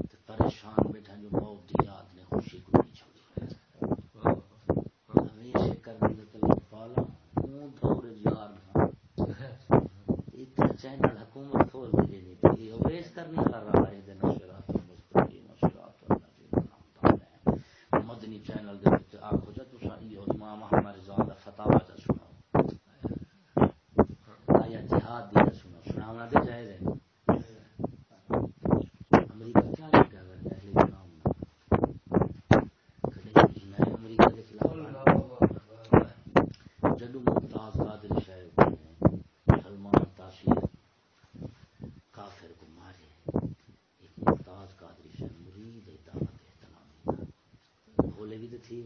تے پریشان بیٹھا جو موت دی یاد نے خوشی کو نہیں چھوڑی ہمیشہ کرنے دے تلے پالا اون دور یار نہ اتنا چینل حکومت کھول کے نہیں تھی اویس کرنے کا رہا ہے دن شرات مستقیم شرات اللہ مدنی چینل دے وچ آکھو جا تساں ایو امام احمد رضا دا فتاوا دا سناؤ آیا جہاد دی دا سناؤ سناونا دے جائز ہے امریکہ کیا نہیں کر رہا ہے اہل اسلام کدے میں امریکہ کے خلاف جدو ممتاز قادر شاہب نے سلمان تاثیر کافر کو مارے ایک ممتاز قادری شاہب مرید ہے دعوت احترامی کا بولے بھی تو تھی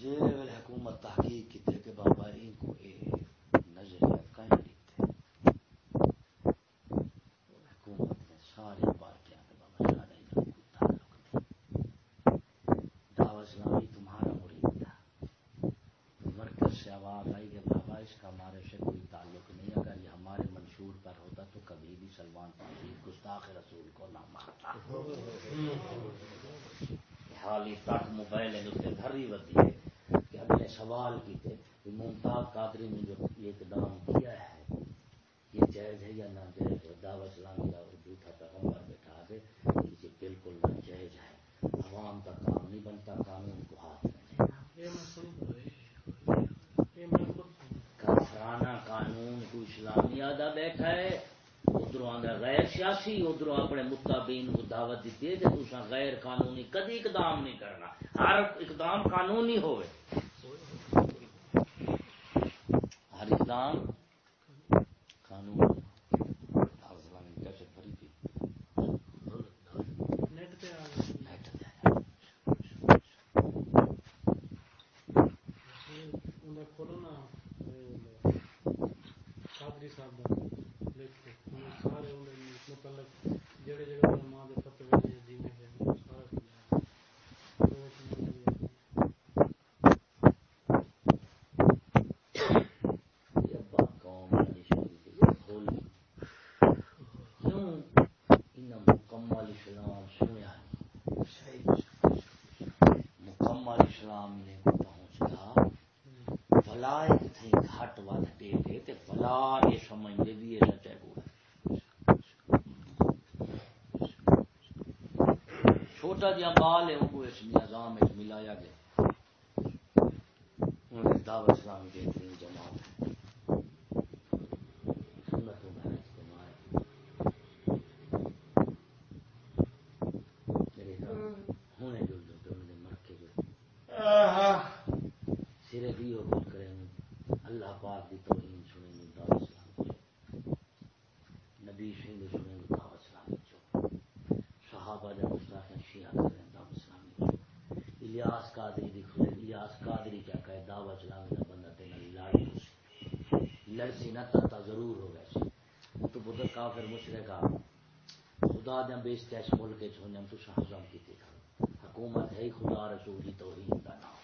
یہ ویل ان کو اے نظریہ کہیں دیتے حکومت نے سارے پارٹیاں بابا سارے ان کو تعلق نہیں۔ دعوت اسلامی تمہارا مرید تھا مرکز سے آواز آئی کہ بابا اس کا ہمارے سے کوئی تعلق نہیں اگر یہ ہمارے منشور پر ہوتا تو کبھی بھی سلمان تاثیر گستاخ رسول کو نہ مارتا حال ہی تک موبائل ہے اس کے گھر ہی ہے سوال کی تھے کہ ممتاز قادری نے جو یہ اقدام کیا ہے یہ جائز ہے یا نہ جائز ہے دعوت اسلامی کا جھوٹا پیغمبر بیٹھا ہے یہ بالکل نہ جائز ہے۔ عوام کا کام نہیں بنتا قانون کو ہاتھ میں یہ میں کو اسلامی آدھا بیٹھا ہے ادھر آدھا غیر سیاسی ادھر اپنے متابین کو دعوت دیتی ہے کہ غیر قانونی کدی اقدام نہیں کرنا۔ ہر اقدام قانونی ہوئے۔ ہر اقدام چھوٹا جہا بال ہے ان کو اس نظام میں ملایا گیا انہوں نے دعوت اسلامی کے تین جماعت ہے سنتوں کا اجتماع ہے میرے نام ہونے جو جو تو انہوں نے مر کے جو سرے بھی ہو کچھ کریں اللہ پاک دی توہین سنیں گے دعوت اسلامی چو نبی شہید سنیں گے دعوت اسلامی چو صحابہ جب مستاقن شیعہ کریں دعوت اسلامی چو الیاس قادری دی کھلے الیاس قادری کیا کہے دعوت اسلامی دا بندہ تینا لاڑی ہو سی لڑسی نہ تتا ضرور ہو گئے سی تو بدر کافر مشرکا خدا دیں بیستے اس ملک کے ہم تو شاہزم کی تھی۔ حکومت ہے خدا رسول کی توحید کا نام۔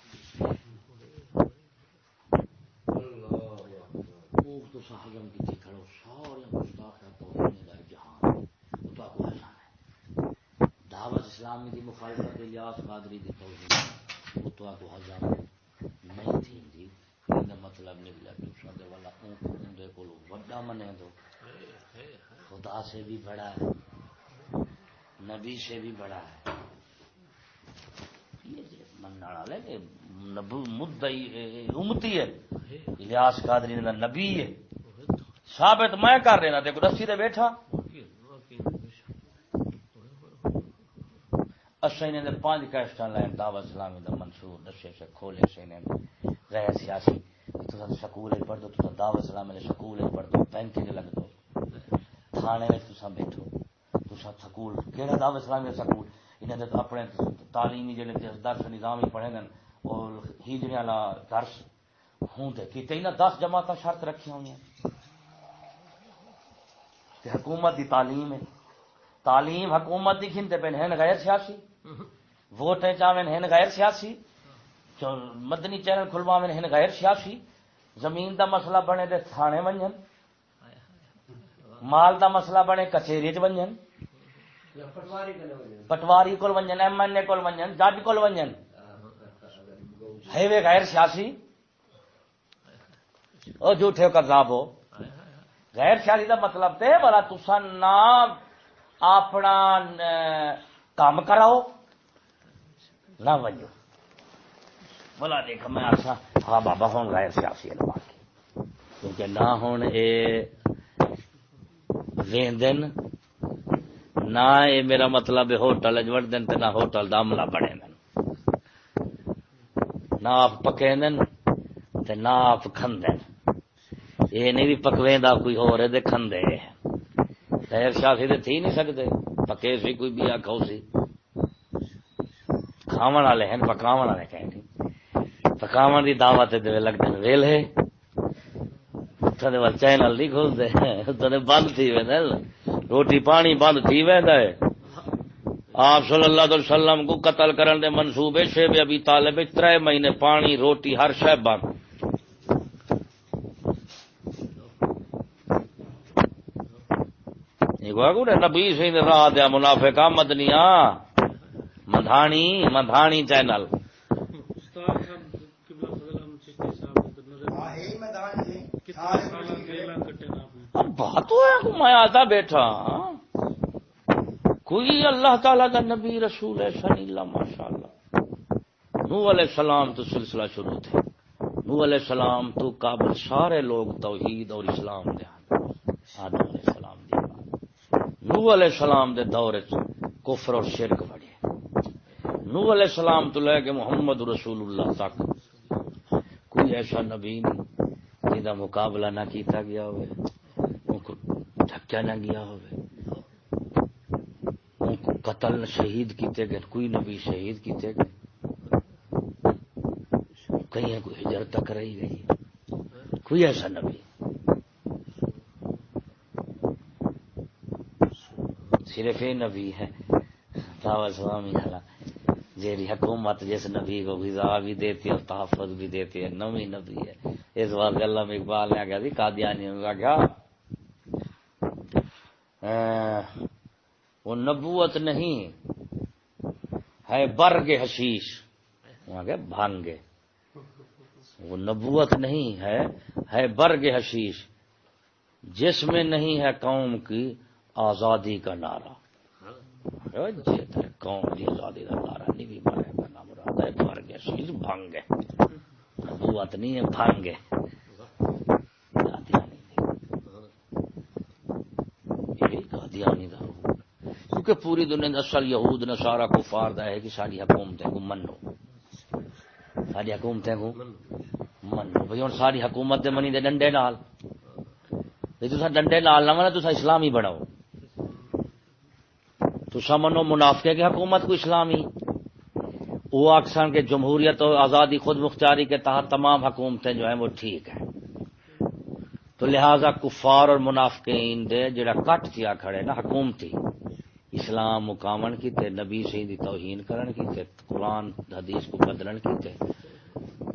اوہ تو شاہزم کی تھی کھڑو۔ سارے مستاق توحید کا جہان۔ وہ تو آپ حسان ہے۔ دعوت اسلامی دی مخالفت الیاس قادری دی توحید وہ تو آپ حسان نہیں تھی جی ان مطلب نکلا تو شادر والا اون اندے کو وڈا منے دو۔ خدا سے بھی بڑا ہے۔ نبی سے بھی بڑا ہے۔ یہ نبو امتی ہے۔ الیاس قادری نے نبی ہے۔ ثابت میں کر رہا دیکھو، رسی تے بیٹھا۔ اچھا، اسے نے پانچ کیسٹاں لین دعوت اسلامی دا منصور دشے سے کھولے سے نے، غیر سیاسی۔ تو سکول پڑھ دو تو دعوت اسلامی دے سکول پڑھ دو بینک دے لگ دو تھانے میں تسا بیٹھو تسا سکول کیڑا دعوت اسلامی دا سکول؟ انہاں دے اپنے تعلیمی جڑے درس نظامی پڑھے گن اور ہجری والا درس ہوں تے کیتے، انہاں 10 جماعتاں شرط رکھی ہوئی ہیں۔ کہ حکومت دی تعلیم ہے۔ تعلیم حکومت دی کھنتے پہ ہیں غیر سیاسی۔ ووٹیں چاہیں ہیں غیر سیاسی۔ مدنی چینل کھلواویں ہیں غیر سیاسی۔ زمین دا مسئلہ بنے دے تھانے ونجن مال دا مسئلہ بنے کچہری چ ونجن پٹواری کول ونجن ایم این اے کول ونجن جج کول ونجن ہے وے غیر سیاسی؟ او جھوٹے کذاب ہو۔ غیر سیاسی دا مطلب تے بلا تسا نہ اپنا کام کراؤ۔ نہ وجو۔ بلا دیکھ میں آسا ہاں بابا ہوں غیر سیاسی ہے باقی کیونکہ نہ ہوں اے ویندن، نہ اے میرا مطلب ہوٹل اج وڑ دن تے نہ ہوٹل دا عملہ بنے دن نہ آپ پکے دن تے نہ آپ کھندن۔ یہ نہیں بھی پکویں دا کوئی اور ہے دے کھندے۔ غیر سیاسی تے تھی نہیں سکتے۔ پکے سی کوئی بھی آکھو سی۔ کھاون والے ہیں، پکاون والے کہیں۔ پکاون دی دعوت دے لگتے ویل ہے۔ اتنے وال چینل نہیں کھولتے اتنے بند تھی وے روٹی پانی بند تھی ویندا ہے آپ صلی اللہ علیہ وسلم کو قتل کرن دے منصوبے شیب ابھی طالب ترے مہینے پانی، روٹی، ہر شے بند۔ نبی سے راہ دیا، منافقہ مدنیا مدھانی مدھانی چینل استاد صاحب قبلہ فضل احمد چشتی صاحب نے تو نظر ہاں ہے ہی میدان جی کتنے سارے سالہ کچھ کیلا کٹے نا آپ نے اب ہاں، بات ہوا ہے، میں آتا بیٹھا۔ کوئی اللہ تعالیٰ کا نبی، رسول ہے سنی اللہ ماشاء اللہ نو علیہ السلام تو سلسلہ شروع تھے۔ نو علیہ السلام تو قابل سارے لوگ توحید اور اسلام دے آدم علیہ السلام دی نو علیہ السلام دے دور چ کفر اور شرک بڑھے۔ نو علیہ السلام تو لے کے محمد رسول اللہ تک۔ کوئی ایسا نبی نہیں۔ جہاں مقابلہ نہ کیتا گیا ہوئے ان کو ڈھکیا نہ گیا ہوئے۔ ان کو قتل شہید کیتے گئے، کوئی نبی شہید کیتے گئے۔ کہیں کوئی ہجرت تک رہی گئی۔ کوئی ایسا نبی؟ صرف یہ نبی ہے۔ سوامی جیری حکومت جس نبی کو غذا بھی دیتی ہے، اور تحفظ بھی دیتی ہے نوی نبی ہے۔ اس بات علامہ اقبال نے کہا تھی قادیانی نے کہا جی، وہ نبوت نہیں ہے برگ حشیش۔ وہاں کے جی، بھانگے وہ نبوت نہیں ہے ہے برگ حشیش۔ جس میں نہیں ہے قوم کی آزادی کا نعرہ۔ قوم کی آزادی کا نعرہ نہیں بھی مارے کا نام مراد ہے برگ حشیش بھانگ ہے نبوت نہیں ہے بھانگ ہے کیونکہ پوری دنیا اصل یہود نے سارا کفار دا ہے کہ ساری حکومتیں کو منو۔ ساری حکومتیں کو منو۔ بھائی ہوں ساری حکومت دے منی دے ڈنڈے نال۔ تصا ڈنڈے نال نہ منا تصا اسلامی بناؤ۔ تسا منو منافقے کی حکومت کو اسلامی۔ وہ اکثر کے جمہوریت اور آزادی خود مختاری کے تحت تمام حکومتیں جو ہیں وہ ٹھیک ہیں۔ تو لہذا کفار اور منافقین دے جڑا کٹ کیا کھڑے نا، حکومتی۔ اسلام مقامن کی تے نبی سے دی توہین کرن کی تے قرآن، حدیث کو بدلن کی تے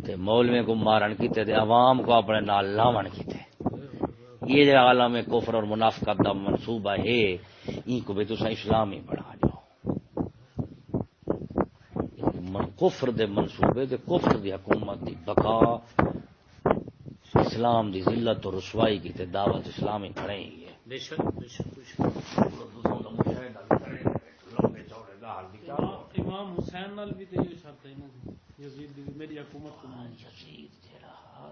تے مولوے کو مارن کی تے عوام کو اپنے نال لاون کی تے یہ جو عالم کفر اور منافقت دا منصوبہ ہے ان کو بھی تسا اسلامی بنا جاؤ کفر دے منصوبے دے کفر دی حکومت دی بقا اسلام دی ذلت اور رسوائی کی تے دعوت اسلامی کھڑے ہی ہے بے شک بے شک امام حسین نال بھی تے یہ شرط ہے نا یزید دی میری حکومت کو مان یزید جڑا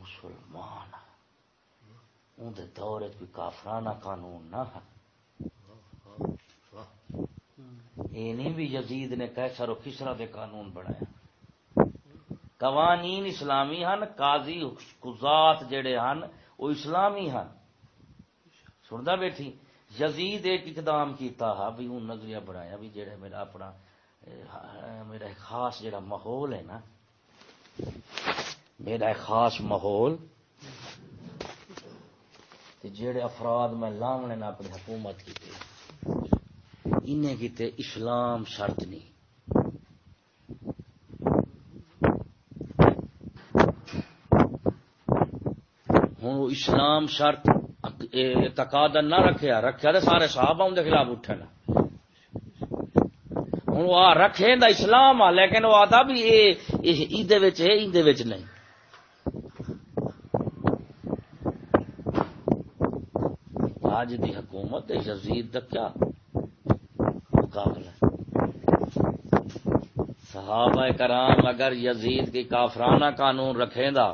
مسلمان اون دے دور وچ کوئی کافرانہ قانون نہ ہے۔ یہ نہیں بھی یزید نے کیسر و کسرا دے قانون بنایا۔ قوانین اسلامی ہن، قاضی قضات جڑے ہن، وہ اسلامی ہن۔ سندا بیٹھی، یزید ایک اقدام کیتا ہا بھی اون نظریہ بنایا بھی جڑا میرا اپنا میرا خاص جڑا ماحول ہے نا۔ میرا خاص ماحول۔ جڑے افراد میں لاونے نے اپنی حکومت کی انہیں کیتے اسلام شرط نہیں۔ ہوں اسلام شرط تقاضا نہ رکھیا رکھیا تو سارے صاحب ان کے خلاف اٹھے ہوں وہ رکھے دا اسلام آ، لیکن وہ آتا بھی یہ ہے نہیں۔ آج دی حکومت یزید دا کیا؟ مقابلہ صحابہ کرام اگر یزید کی کافرانہ قانون رکھیں دا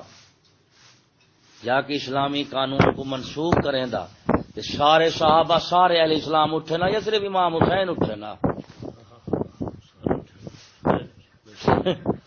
یا کہ اسلامی قانون کو منسوخ کریں دا کہ سارے صحابہ سارے اہل اسلام اٹھے نا یا صرف امام حسین اٹھے نا؟ <laughs>